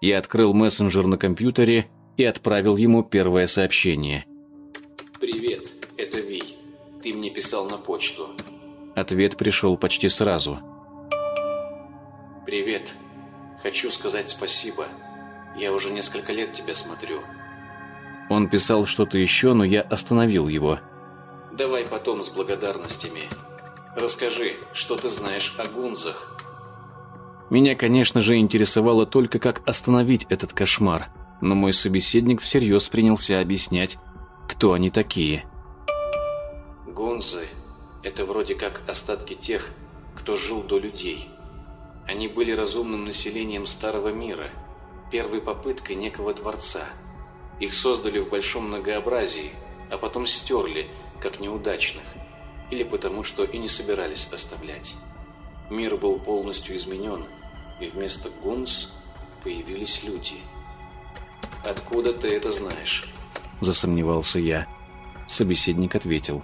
Я открыл мессенджер на компьютере и отправил ему первое сообщение. «Привет, это Вий. Ты мне писал на почту». Ответ пришел почти сразу. «Привет. Хочу сказать спасибо. Я уже несколько лет тебя смотрю». Он писал что-то еще, но я остановил его. «Давай потом с благодарностями». Расскажи, что ты знаешь о гунзах?» Меня, конечно же, интересовало только, как остановить этот кошмар, но мой собеседник всерьез принялся объяснять, кто они такие. Гунзы – это вроде как остатки тех, кто жил до людей. Они были разумным населением Старого Мира, первой попыткой некого дворца. Их создали в большом многообразии, а потом стерли, как неудачных – или потому, что и не собирались оставлять. Мир был полностью изменен, и вместо гунс появились люди. «Откуда ты это знаешь?» – засомневался я. Собеседник ответил.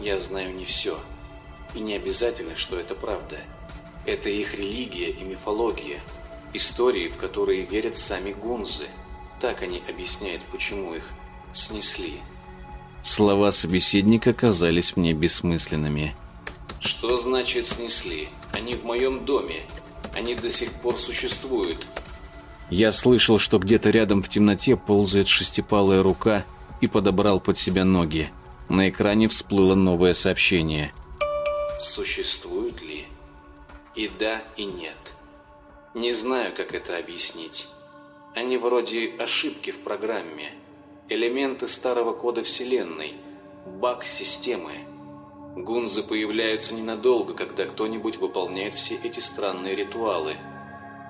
«Я знаю не все, и не обязательно, что это правда. Это их религия и мифология, истории, в которые верят сами гунзы. Так они объясняют, почему их снесли». Слова собеседника казались мне бессмысленными. «Что значит снесли? Они в моем доме. Они до сих пор существуют». Я слышал, что где-то рядом в темноте ползает шестипалая рука и подобрал под себя ноги. На экране всплыло новое сообщение. «Существуют ли? И да, и нет. Не знаю, как это объяснить. Они вроде ошибки в программе» элементы старого кода Вселенной, баг системы. Гунзы появляются ненадолго, когда кто-нибудь выполняет все эти странные ритуалы.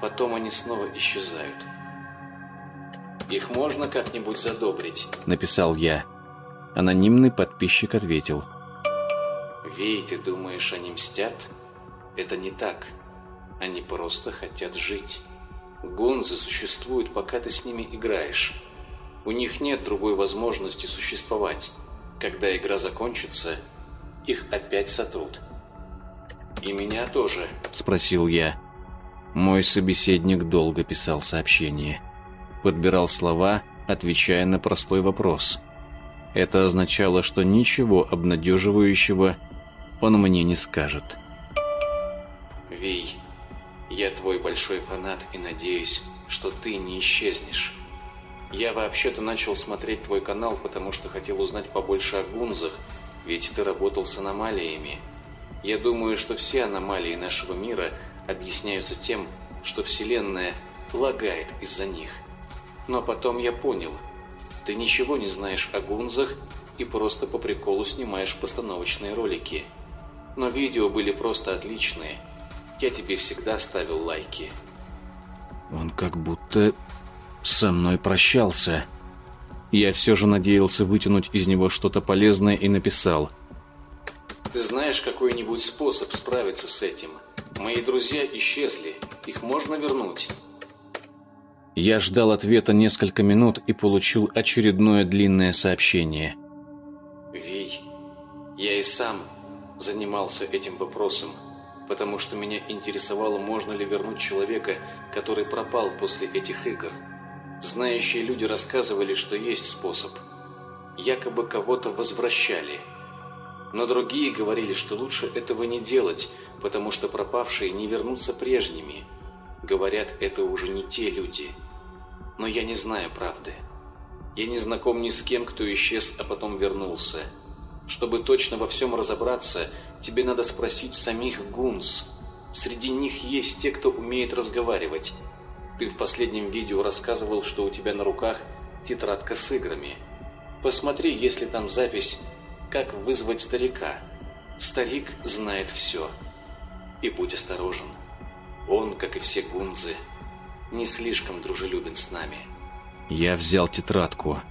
Потом они снова исчезают. «Их можно как-нибудь задобрить?» — написал я. Анонимный подписчик ответил. «Вей, ты думаешь, они мстят? Это не так. Они просто хотят жить. Гонзы существуют, пока ты с ними играешь. У них нет другой возможности существовать. Когда игра закончится, их опять сотрут. И меня тоже?» — спросил я. Мой собеседник долго писал сообщение подбирал слова, отвечая на простой вопрос. Это означало, что ничего обнадеживающего он мне не скажет. «Вий, я твой большой фанат и надеюсь, что ты не исчезнешь. Я вообще-то начал смотреть твой канал, потому что хотел узнать побольше о гунзах, ведь ты работал с аномалиями. Я думаю, что все аномалии нашего мира объясняются тем, что Вселенная лагает из-за них. Но потом я понял, ты ничего не знаешь о гунзах и просто по приколу снимаешь постановочные ролики. Но видео были просто отличные. Я тебе всегда ставил лайки. Он как будто со мной прощался. Я все же надеялся вытянуть из него что-то полезное и написал. Ты знаешь какой-нибудь способ справиться с этим? Мои друзья исчезли. Их можно вернуть. Я ждал ответа несколько минут и получил очередное длинное сообщение. «Вий, я и сам занимался этим вопросом, потому что меня интересовало, можно ли вернуть человека, который пропал после этих игр. Знающие люди рассказывали, что есть способ. Якобы кого-то возвращали. Но другие говорили, что лучше этого не делать, потому что пропавшие не вернутся прежними. Говорят, это уже не те люди» но я не знаю правды. Я не знаком ни с кем, кто исчез, а потом вернулся. Чтобы точно во всем разобраться, тебе надо спросить самих гунс. Среди них есть те, кто умеет разговаривать. Ты в последнем видео рассказывал, что у тебя на руках тетрадка с играми. Посмотри, есть ли там запись «Как вызвать старика». Старик знает все. И будь осторожен. Он, как и все гунзы, не слишком дружелюбен с нами. Я взял тетрадку.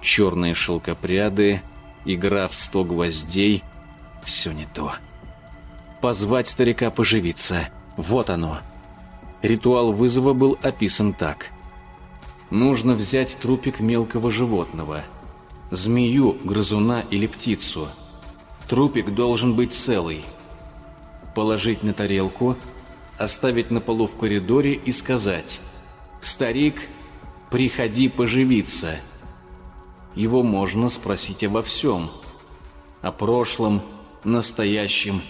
Черные шелкопряды, игра в сто гвоздей. Все не то. Позвать старика поживиться. Вот оно. Ритуал вызова был описан так. Нужно взять трупик мелкого животного. Змею, грызуна или птицу. Трупик должен быть целый. Положить на тарелку – оставить на полу в коридоре и сказать «Старик, приходи поживиться». Его можно спросить обо всем. О прошлом, настоящем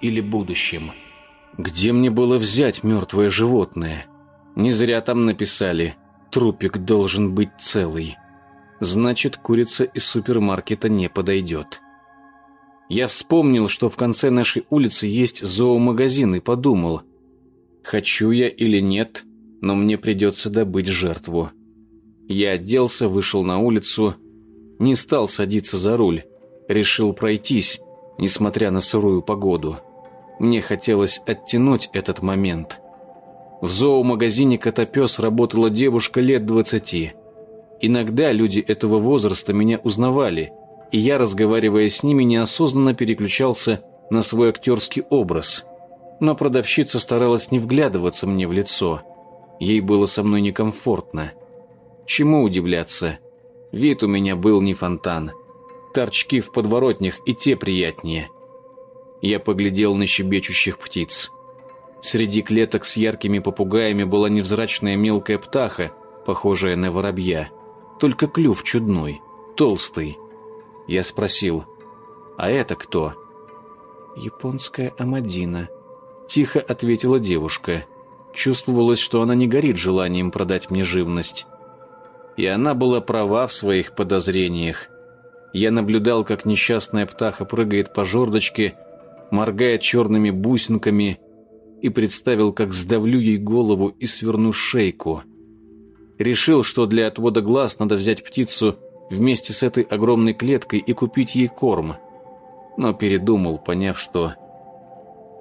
или будущем. Где мне было взять мертвое животное? Не зря там написали «Трупик должен быть целый». Значит, курица из супермаркета не подойдет. Я вспомнил, что в конце нашей улицы есть зоомагазин и подумал, Хочу я или нет, но мне придется добыть жертву. Я оделся, вышел на улицу, не стал садиться за руль, решил пройтись, несмотря на сырую погоду. Мне хотелось оттянуть этот момент. В зоомагазине «Котопес» работала девушка лет двадцати. Иногда люди этого возраста меня узнавали, и я, разговаривая с ними, неосознанно переключался на свой актерский образ – но продавщица старалась не вглядываться мне в лицо. Ей было со мной некомфортно. Чему удивляться? Вид у меня был не фонтан. Торчки в подворотнях и те приятнее. Я поглядел на щебечущих птиц. Среди клеток с яркими попугаями была невзрачная мелкая птаха, похожая на воробья. Только клюв чудной, толстый. Я спросил, «А это кто?» «Японская амадина», Тихо ответила девушка. Чувствовалось, что она не горит желанием продать мне живность. И она была права в своих подозрениях. Я наблюдал, как несчастная птаха прыгает по жердочке, моргает черными бусинками, и представил, как сдавлю ей голову и сверну шейку. Решил, что для отвода глаз надо взять птицу вместе с этой огромной клеткой и купить ей корм. но передумал, поняв, что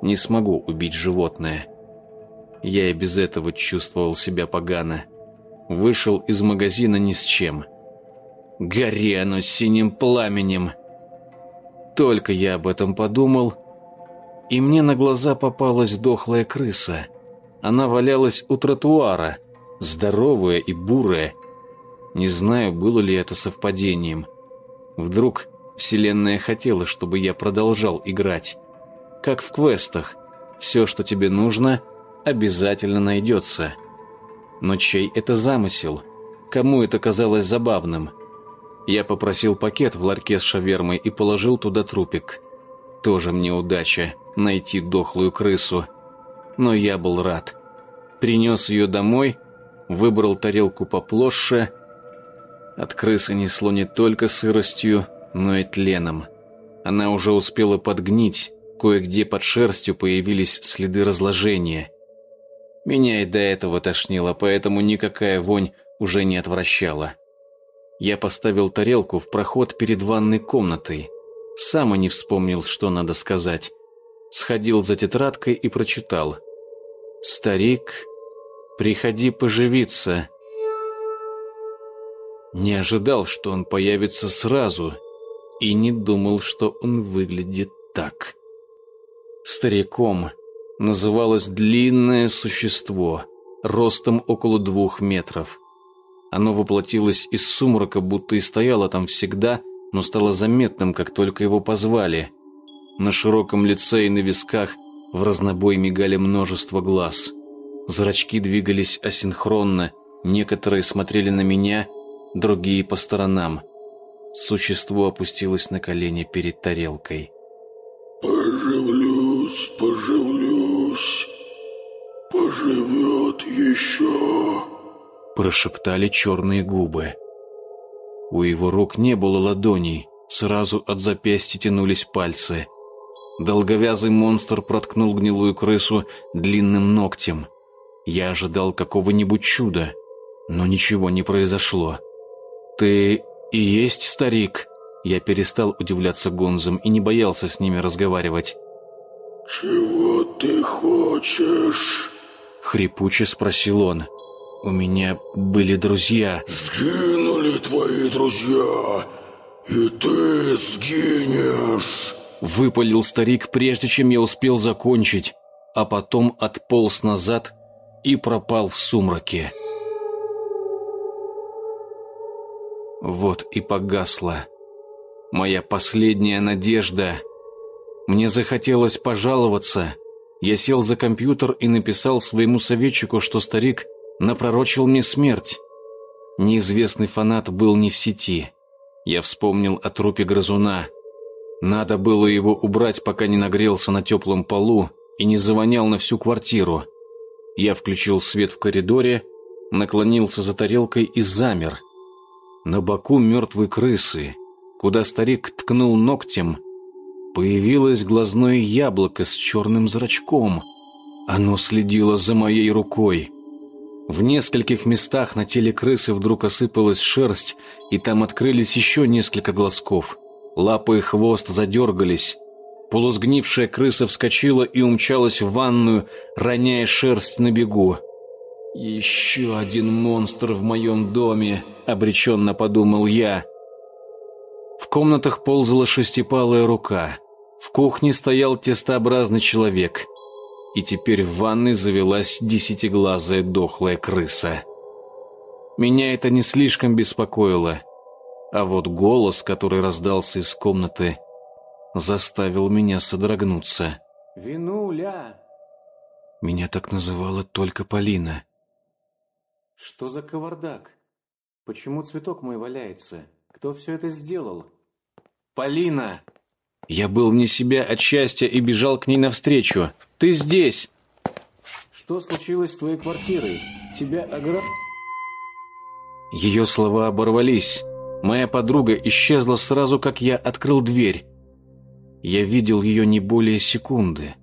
не смогу убить животное. Я и без этого чувствовал себя погано. Вышел из магазина ни с чем. Гори оно синим пламенем. Только я об этом подумал, и мне на глаза попалась дохлая крыса. Она валялась у тротуара, здоровая и бурая. Не знаю, было ли это совпадением. Вдруг Вселенная хотела, чтобы я продолжал играть. Как в квестах. Все, что тебе нужно, обязательно найдется. Но чей это замысел? Кому это казалось забавным? Я попросил пакет в ларьке с шавермой и положил туда трупик. Тоже мне удача найти дохлую крысу. Но я был рад. Принес ее домой, выбрал тарелку поплоше. От крысы несло не только сыростью, но и тленом. Она уже успела подгнить, кое-где под шерстью появились следы разложения. Меня и до этого тошнило, поэтому никакая вонь уже не отвращала. Я поставил тарелку в проход перед ванной комнатой. Сам и не вспомнил, что надо сказать. Сходил за тетрадкой и прочитал. «Старик, приходи поживиться». Не ожидал, что он появится сразу, и не думал, что он выглядит так. Стариком называлось длинное существо, ростом около двух метров. Оно воплотилось из сумрака, будто и стояло там всегда, но стало заметным, как только его позвали. На широком лице и на висках в разнобой мигали множество глаз. Зрачки двигались асинхронно, некоторые смотрели на меня, другие по сторонам. Существо опустилось на колени перед тарелкой. «Поживлюсь, поживлюсь, поживет еще», прошептали черные губы. У его рук не было ладоней, сразу от запястья тянулись пальцы. Долговязый монстр проткнул гнилую крысу длинным ногтем. Я ожидал какого-нибудь чуда, но ничего не произошло. «Ты и есть старик?» Я перестал удивляться гонзам и не боялся с ними разговаривать. «Чего ты хочешь?» Хрипуче спросил он. У меня были друзья. Сгинули твои друзья, и ты сгинешь. Выпалил старик, прежде чем я успел закончить, а потом отполз назад и пропал в сумраке. Вот и погасла моя последняя надежда. Мне захотелось пожаловаться. Я сел за компьютер и написал своему советчику, что старик напророчил мне смерть. Неизвестный фанат был не в сети. Я вспомнил о трупе грызуна. Надо было его убрать, пока не нагрелся на теплом полу и не завонял на всю квартиру. Я включил свет в коридоре, наклонился за тарелкой и замер. На боку мертвой крысы, куда старик ткнул ногтем, появилось глазное яблоко с черным зрачком. Оно следило за моей рукой. В нескольких местах на теле крысы вдруг осыпалась шерсть, и там открылись еще несколько глазков. Лапы и хвост задергались. Полусгнившая крыса вскочила и умчалась в ванную, роняя шерсть на бегу. «Еще один монстр в моем доме», — обреченно подумал я. В комнатах ползала шестипалая рука. В кухне стоял тестообразный человек — и теперь в ванной завелась десятиглазая дохлая крыса. Меня это не слишком беспокоило, а вот голос, который раздался из комнаты, заставил меня содрогнуться. «Винуля!» Меня так называла только Полина. «Что за кавардак? Почему цветок мой валяется? Кто все это сделал?» «Полина!» Я был вне себя от счастья и бежал к ней навстречу. «Ты здесь!» «Что случилось с твоей квартирой? Тебя ограб...» Ее слова оборвались. Моя подруга исчезла сразу, как я открыл дверь. Я видел ее не более секунды.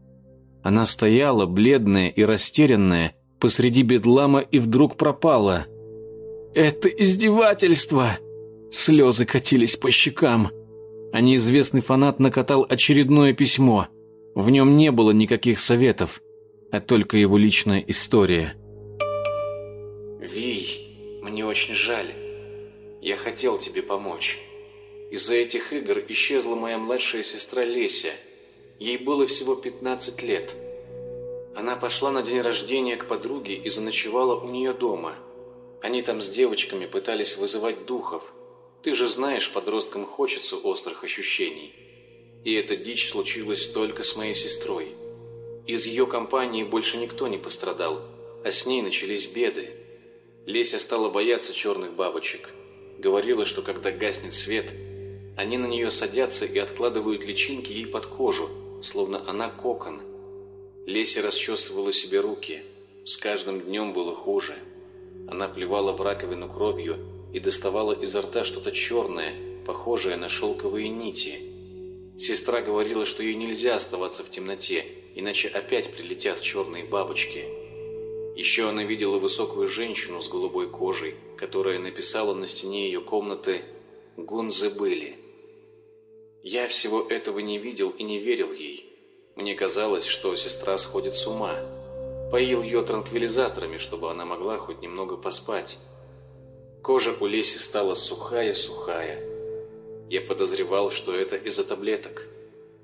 Она стояла, бледная и растерянная, посреди бедлама и вдруг пропала. «Это издевательство!» Слезы катились по щекам. а неизвестный фанат накатал очередное письмо. В нем не было никаких советов, а только его личная история. «Вий, мне очень жаль. Я хотел тебе помочь. Из-за этих игр исчезла моя младшая сестра Леся. Ей было всего 15 лет. Она пошла на день рождения к подруге и заночевала у нее дома. Они там с девочками пытались вызывать духов. Ты же знаешь, подросткам хочется острых ощущений. И эта дичь случилась только с моей сестрой. Из ее компании больше никто не пострадал, а с ней начались беды. Леся стала бояться черных бабочек. Говорила, что когда гаснет свет, они на нее садятся и откладывают личинки ей под кожу, словно она кокон. Леся расчесывала себе руки. С каждым днем было хуже. Она плевала в раковину кровью и доставала изо рта что-то черное, похожее на шелковые нити. Сестра говорила, что ей нельзя оставаться в темноте, иначе опять прилетят черные бабочки. Еще она видела высокую женщину с голубой кожей, которая написала на стене ее комнаты «Гунзы были». Я всего этого не видел и не верил ей. Мне казалось, что сестра сходит с ума. Поил ее транквилизаторами, чтобы она могла хоть немного поспать. Кожа у Леси стала сухая-сухая. Я подозревал, что это из-за таблеток.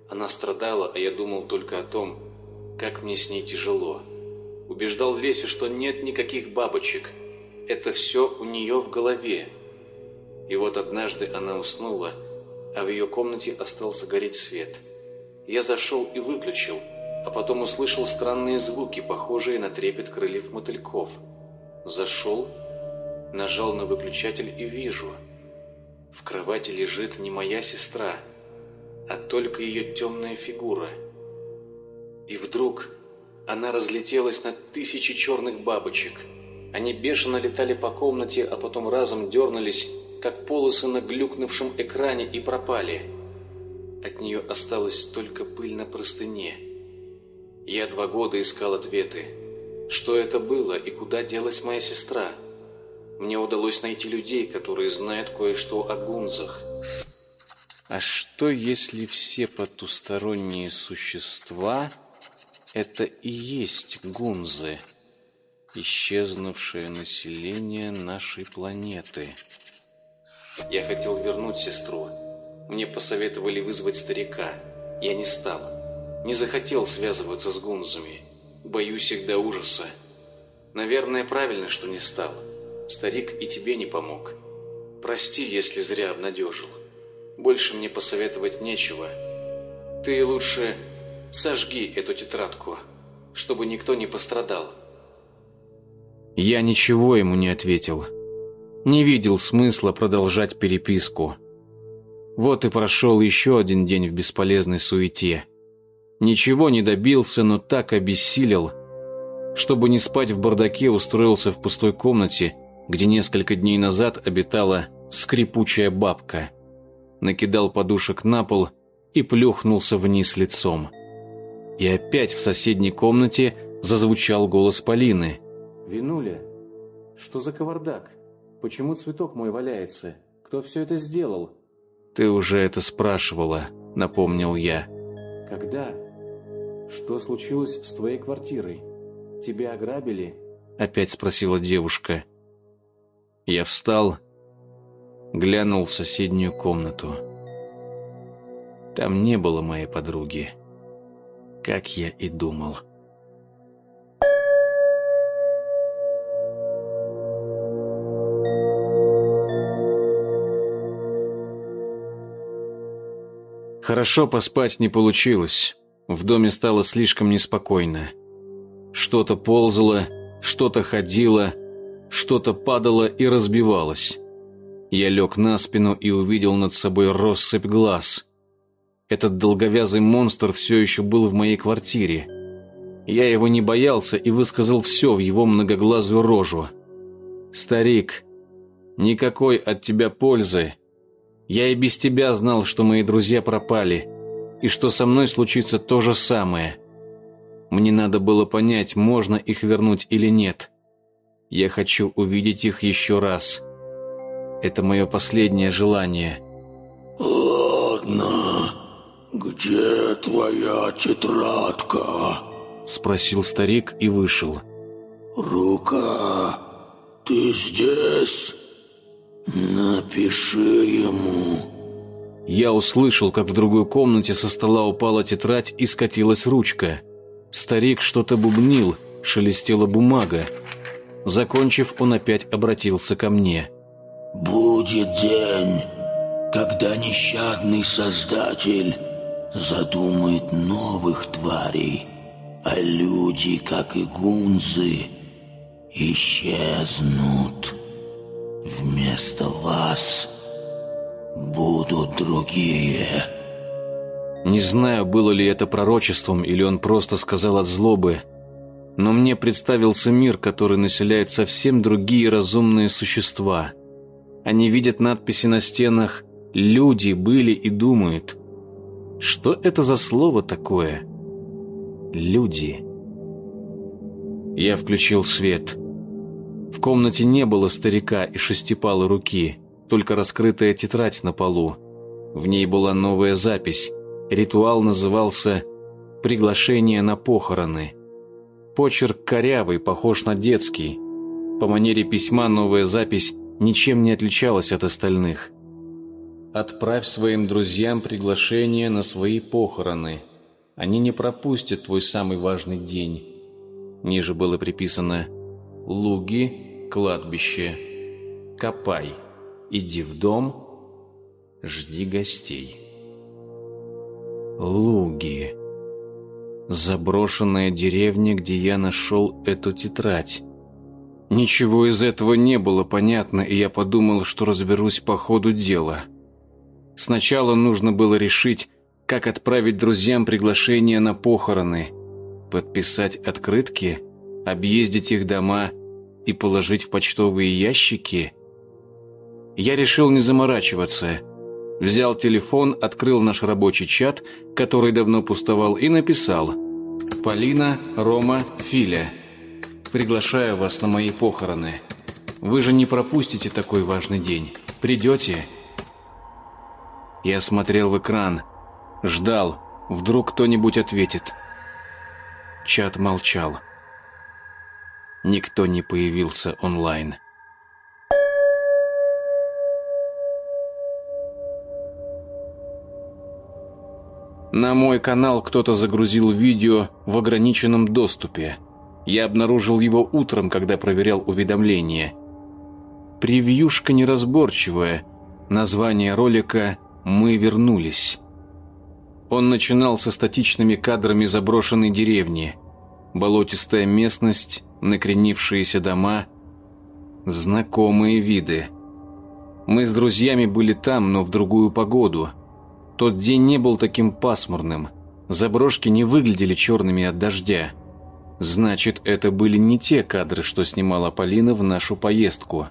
Она страдала, а я думал только о том, как мне с ней тяжело. Убеждал Лесю, что нет никаких бабочек. Это все у нее в голове. И вот однажды она уснула, а в ее комнате остался гореть свет. Я зашел и выключил, а потом услышал странные звуки, похожие на трепет крыльев мотыльков. Зашел, нажал на выключатель и вижу. В кровати лежит не моя сестра, а только ее темная фигура. И вдруг она разлетелась на тысячи черных бабочек. Они бешено летали по комнате, а потом разом дернулись, как полосы на глюкнувшем экране, и пропали. От нее осталась только пыль на простыне. Я два года искал ответы. Что это было и куда делась моя сестра? Мне удалось найти людей, которые знают кое-что о гунзах. А что, если все потусторонние существа это и есть гунзы, исчезнувшее население нашей планеты. Я хотел вернуть сестру. Мне посоветовали вызвать старика. Я не стал. Не захотел связываться с гунзами. Боюсь их до ужаса. Наверное, правильно, что не стал. Старик и тебе не помог. Прости, если зря обнадежил. Больше мне посоветовать нечего. Ты лучше Сожги эту тетрадку, чтобы никто не пострадал. Я ничего ему не ответил. Не видел смысла продолжать переписку. Вот и прошел еще один день в бесполезной суете. Ничего не добился, но так обессилел. Чтобы не спать в бардаке, устроился в пустой комнате, где несколько дней назад обитала скрипучая бабка. Накидал подушек на пол и плюхнулся вниз лицом. И опять в соседней комнате зазвучал голос Полины. «Винуля, что за кавардак? Почему цветок мой валяется? Кто все это сделал?» «Ты уже это спрашивала», — напомнил я. «Когда? Что случилось с твоей квартирой? Тебя ограбили?» — опять спросила девушка. Я встал, глянул в соседнюю комнату. Там не было моей подруги как я и думал. Хорошо поспать не получилось. В доме стало слишком неспокойно. Что-то ползало, что-то ходило, что-то падало и разбивалось. Я лег на спину и увидел над собой россыпь глаз. Этот долговязый монстр все еще был в моей квартире. Я его не боялся и высказал все в его многоглазую рожу. «Старик, никакой от тебя пользы. Я и без тебя знал, что мои друзья пропали, и что со мной случится то же самое. Мне надо было понять, можно их вернуть или нет. Я хочу увидеть их еще раз. Это мое последнее желание». Ладно, где твоя тетрадка? Спросил старик и вышел. Рука, ты здесь? Напиши ему. Я услышал, как в другой комнате со стола упала тетрадь и скатилась ручка. Старик что-то бубнил, шелестела бумага. Закончив, он опять обратился ко мне. «Будет день, когда нещадный Создатель задумает новых тварей, а люди, как и гунзы, исчезнут. Вместо вас будут другие». Не знаю, было ли это пророчеством, или он просто сказал от злобы, но мне представился мир, который населяет совсем другие разумные существа. Они видят надписи на стенах «Люди были и думают». Что это за слово такое? Люди. Я включил свет. В комнате не было старика и шестипалой руки, только раскрытая тетрадь на полу. В ней была новая запись. Ритуал назывался «Приглашение на похороны». Почерк корявый, похож на детский. По манере письма новая запись ничем не отличалась от остальных. «Отправь своим друзьям приглашение на свои похороны. Они не пропустят твой самый важный день». Ниже было приписано «Луги, кладбище, копай, иди в дом, жди гостей». Луги. Заброшенная деревня, где я нашел эту тетрадь. Ничего из этого не было понятно, и я подумал, что разберусь по ходу дела. Сначала нужно было решить, как отправить друзьям приглашение на похороны, подписать открытки, объездить их дома и положить в почтовые ящики. Я решил не заморачиваться. Взял телефон, открыл наш рабочий чат, который давно пустовал, и написал «Полина, Рома, Филя, приглашаю вас на мои похороны. Вы же не пропустите такой важный день. Придете?» Я смотрел в экран, ждал, вдруг кто-нибудь ответит. Чат молчал. Никто не появился онлайн. На мой канал кто-то загрузил видео в ограниченном доступе. Я обнаружил его утром, когда проверял уведомления. Превьюшка неразборчивая. Название ролика «Мы вернулись». Он начинал со статичными кадрами заброшенной деревни. Болотистая местность, накренившиеся дома, знакомые виды. Мы с друзьями были там, но в другую погоду. Тот день не был таким пасмурным. Заброшки не выглядели черными от дождя. Значит, это были не те кадры, что снимала Полина в нашу поездку.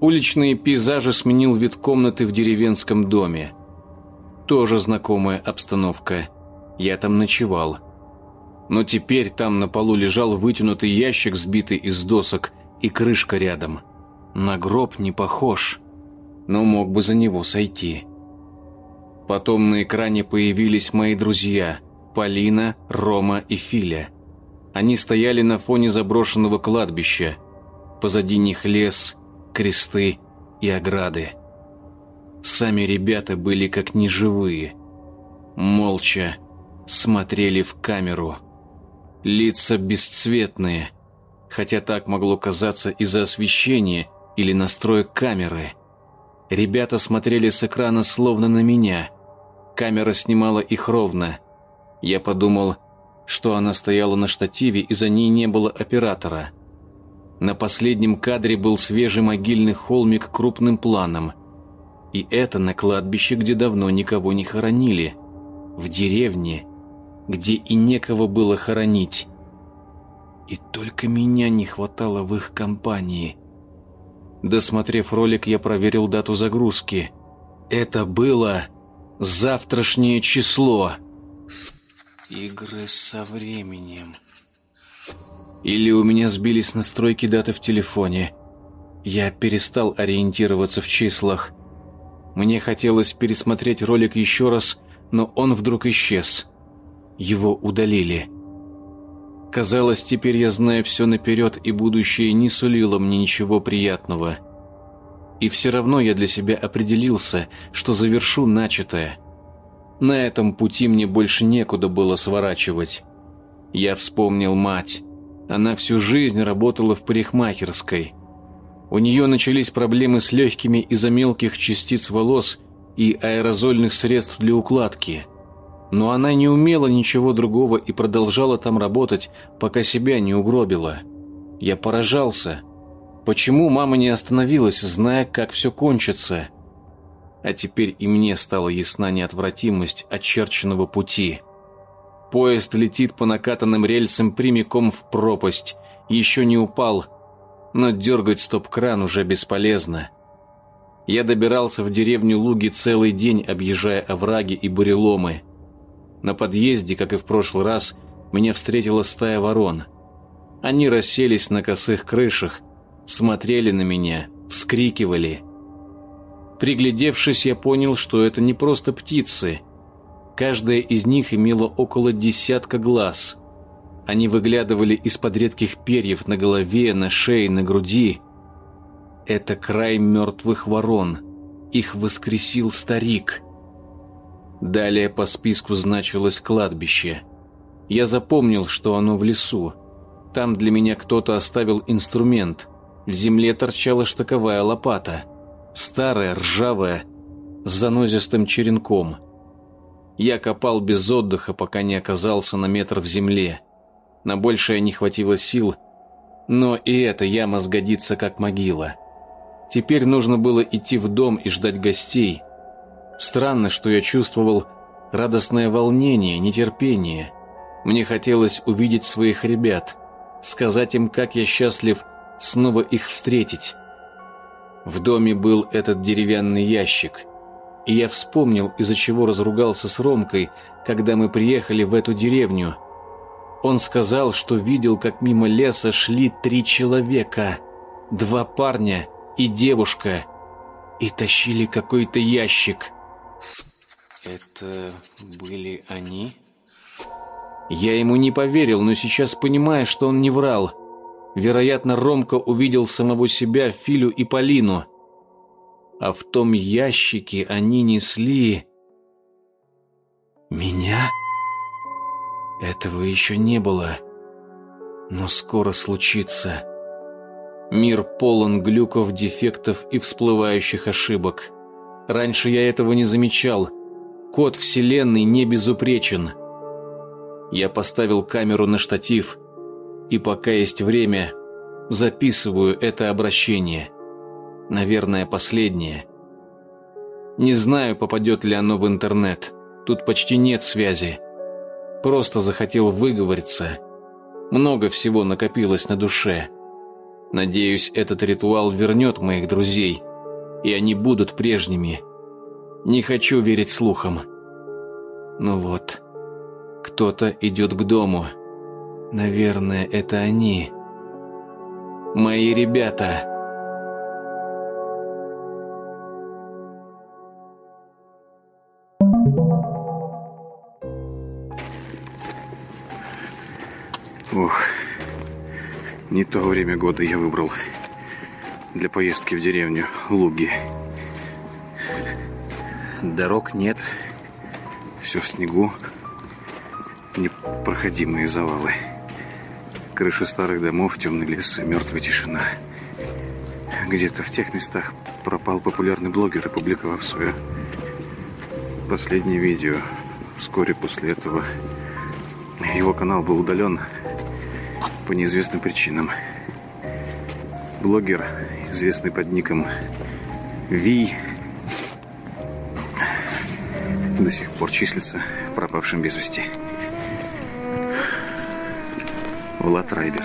Уличные пейзажи сменил вид комнаты в деревенском доме. Тоже знакомая обстановка. Я там ночевал. Но теперь там на полу лежал вытянутый ящик, сбитый из досок, и крышка рядом. На гроб не похож, но мог бы за него сойти. Потом на экране появились мои друзья Полина, Рома и Филя. Они стояли на фоне заброшенного кладбища. Позади них лес, кресты и ограды. Сами ребята были как неживые. Молча смотрели в камеру. Лица бесцветные, хотя так могло казаться из-за освещения или настроек камеры. Ребята смотрели с экрана словно на меня. Камера снимала их ровно. Я подумал, что она стояла на штативе и за ней не было оператора. На последнем кадре был свежий могильный холмик крупным планом. И это на кладбище, где давно никого не хоронили. В деревне, где и некого было хоронить. И только меня не хватало в их компании. Досмотрев ролик, я проверил дату загрузки. Это было завтрашнее число. Игры со временем. Или у меня сбились настройки даты в телефоне. Я перестал ориентироваться в числах. Мне хотелось пересмотреть ролик еще раз, но он вдруг исчез. Его удалили. Казалось, теперь я знаю все наперед, и будущее не сулило мне ничего приятного. И все равно я для себя определился, что завершу начатое. На этом пути мне больше некуда было сворачивать. Я вспомнил мать. Она всю жизнь работала в парикмахерской. У нее начались проблемы с легкими из-за мелких частиц волос и аэрозольных средств для укладки – но она не умела ничего другого и продолжала там работать, пока себя не угробила. Я поражался. Почему мама не остановилась, зная, как все кончится? А теперь и мне стала ясна неотвратимость очерченного пути. Поезд летит по накатанным рельсам прямиком в пропасть. Еще не упал, но дергать стоп-кран уже бесполезно. Я добирался в деревню Луги целый день, объезжая овраги и буреломы. На подъезде, как и в прошлый раз, меня встретила стая ворон. Они расселись на косых крышах, смотрели на меня, вскрикивали. Приглядевшись, я понял, что это не просто птицы. Каждая из них имела около десятка глаз. Они выглядывали из-под редких перьев на голове, на шее, на груди. Это край мертвых ворон. Их воскресил старик. Далее по списку значилось кладбище. Я запомнил, что оно в лесу. Там для меня кто-то оставил инструмент. В земле торчала штыковая лопата. Старая, ржавая, с занозистым черенком. Я копал без отдыха, пока не оказался на метр в земле. На большее не хватило сил, но и эта яма сгодится как могила. Теперь нужно было идти в дом и ждать гостей – Странно, что я чувствовал радостное волнение, нетерпение. Мне хотелось увидеть своих ребят, сказать им, как я счастлив снова их встретить. В доме был этот деревянный ящик, и я вспомнил, из-за чего разругался с Ромкой, когда мы приехали в эту деревню. Он сказал, что видел, как мимо леса шли три человека, два парня и девушка, и тащили какой-то ящик – это были они? Я ему не поверил, но сейчас понимаю, что он не врал. Вероятно, Ромка увидел самого себя, Филю и Полину. А в том ящике они несли... Меня? Этого еще не было. Но скоро случится. Мир полон глюков, дефектов и всплывающих ошибок. Раньше я этого не замечал. Код Вселенной не безупречен. Я поставил камеру на штатив, и пока есть время, записываю это обращение. Наверное, последнее. Не знаю, попадет ли оно в интернет. Тут почти нет связи. Просто захотел выговориться. Много всего накопилось на душе. Надеюсь, этот ритуал вернет моих друзей – и они будут прежними. Не хочу верить слухам. Ну вот, кто-то идет к дому. Наверное, это они. Мои ребята. Ух, не то время года я выбрал для поездки в деревню Луги. Дорог нет, все в снегу, непроходимые завалы. Крыши старых домов, темный лес, мертвая тишина. Где-то в тех местах пропал популярный блогер, опубликовав свое последнее видео. Вскоре после этого его канал был удален по неизвестным причинам. Блогер известный под ником Ви, до сих пор числится пропавшим без вести. Влад Райбер.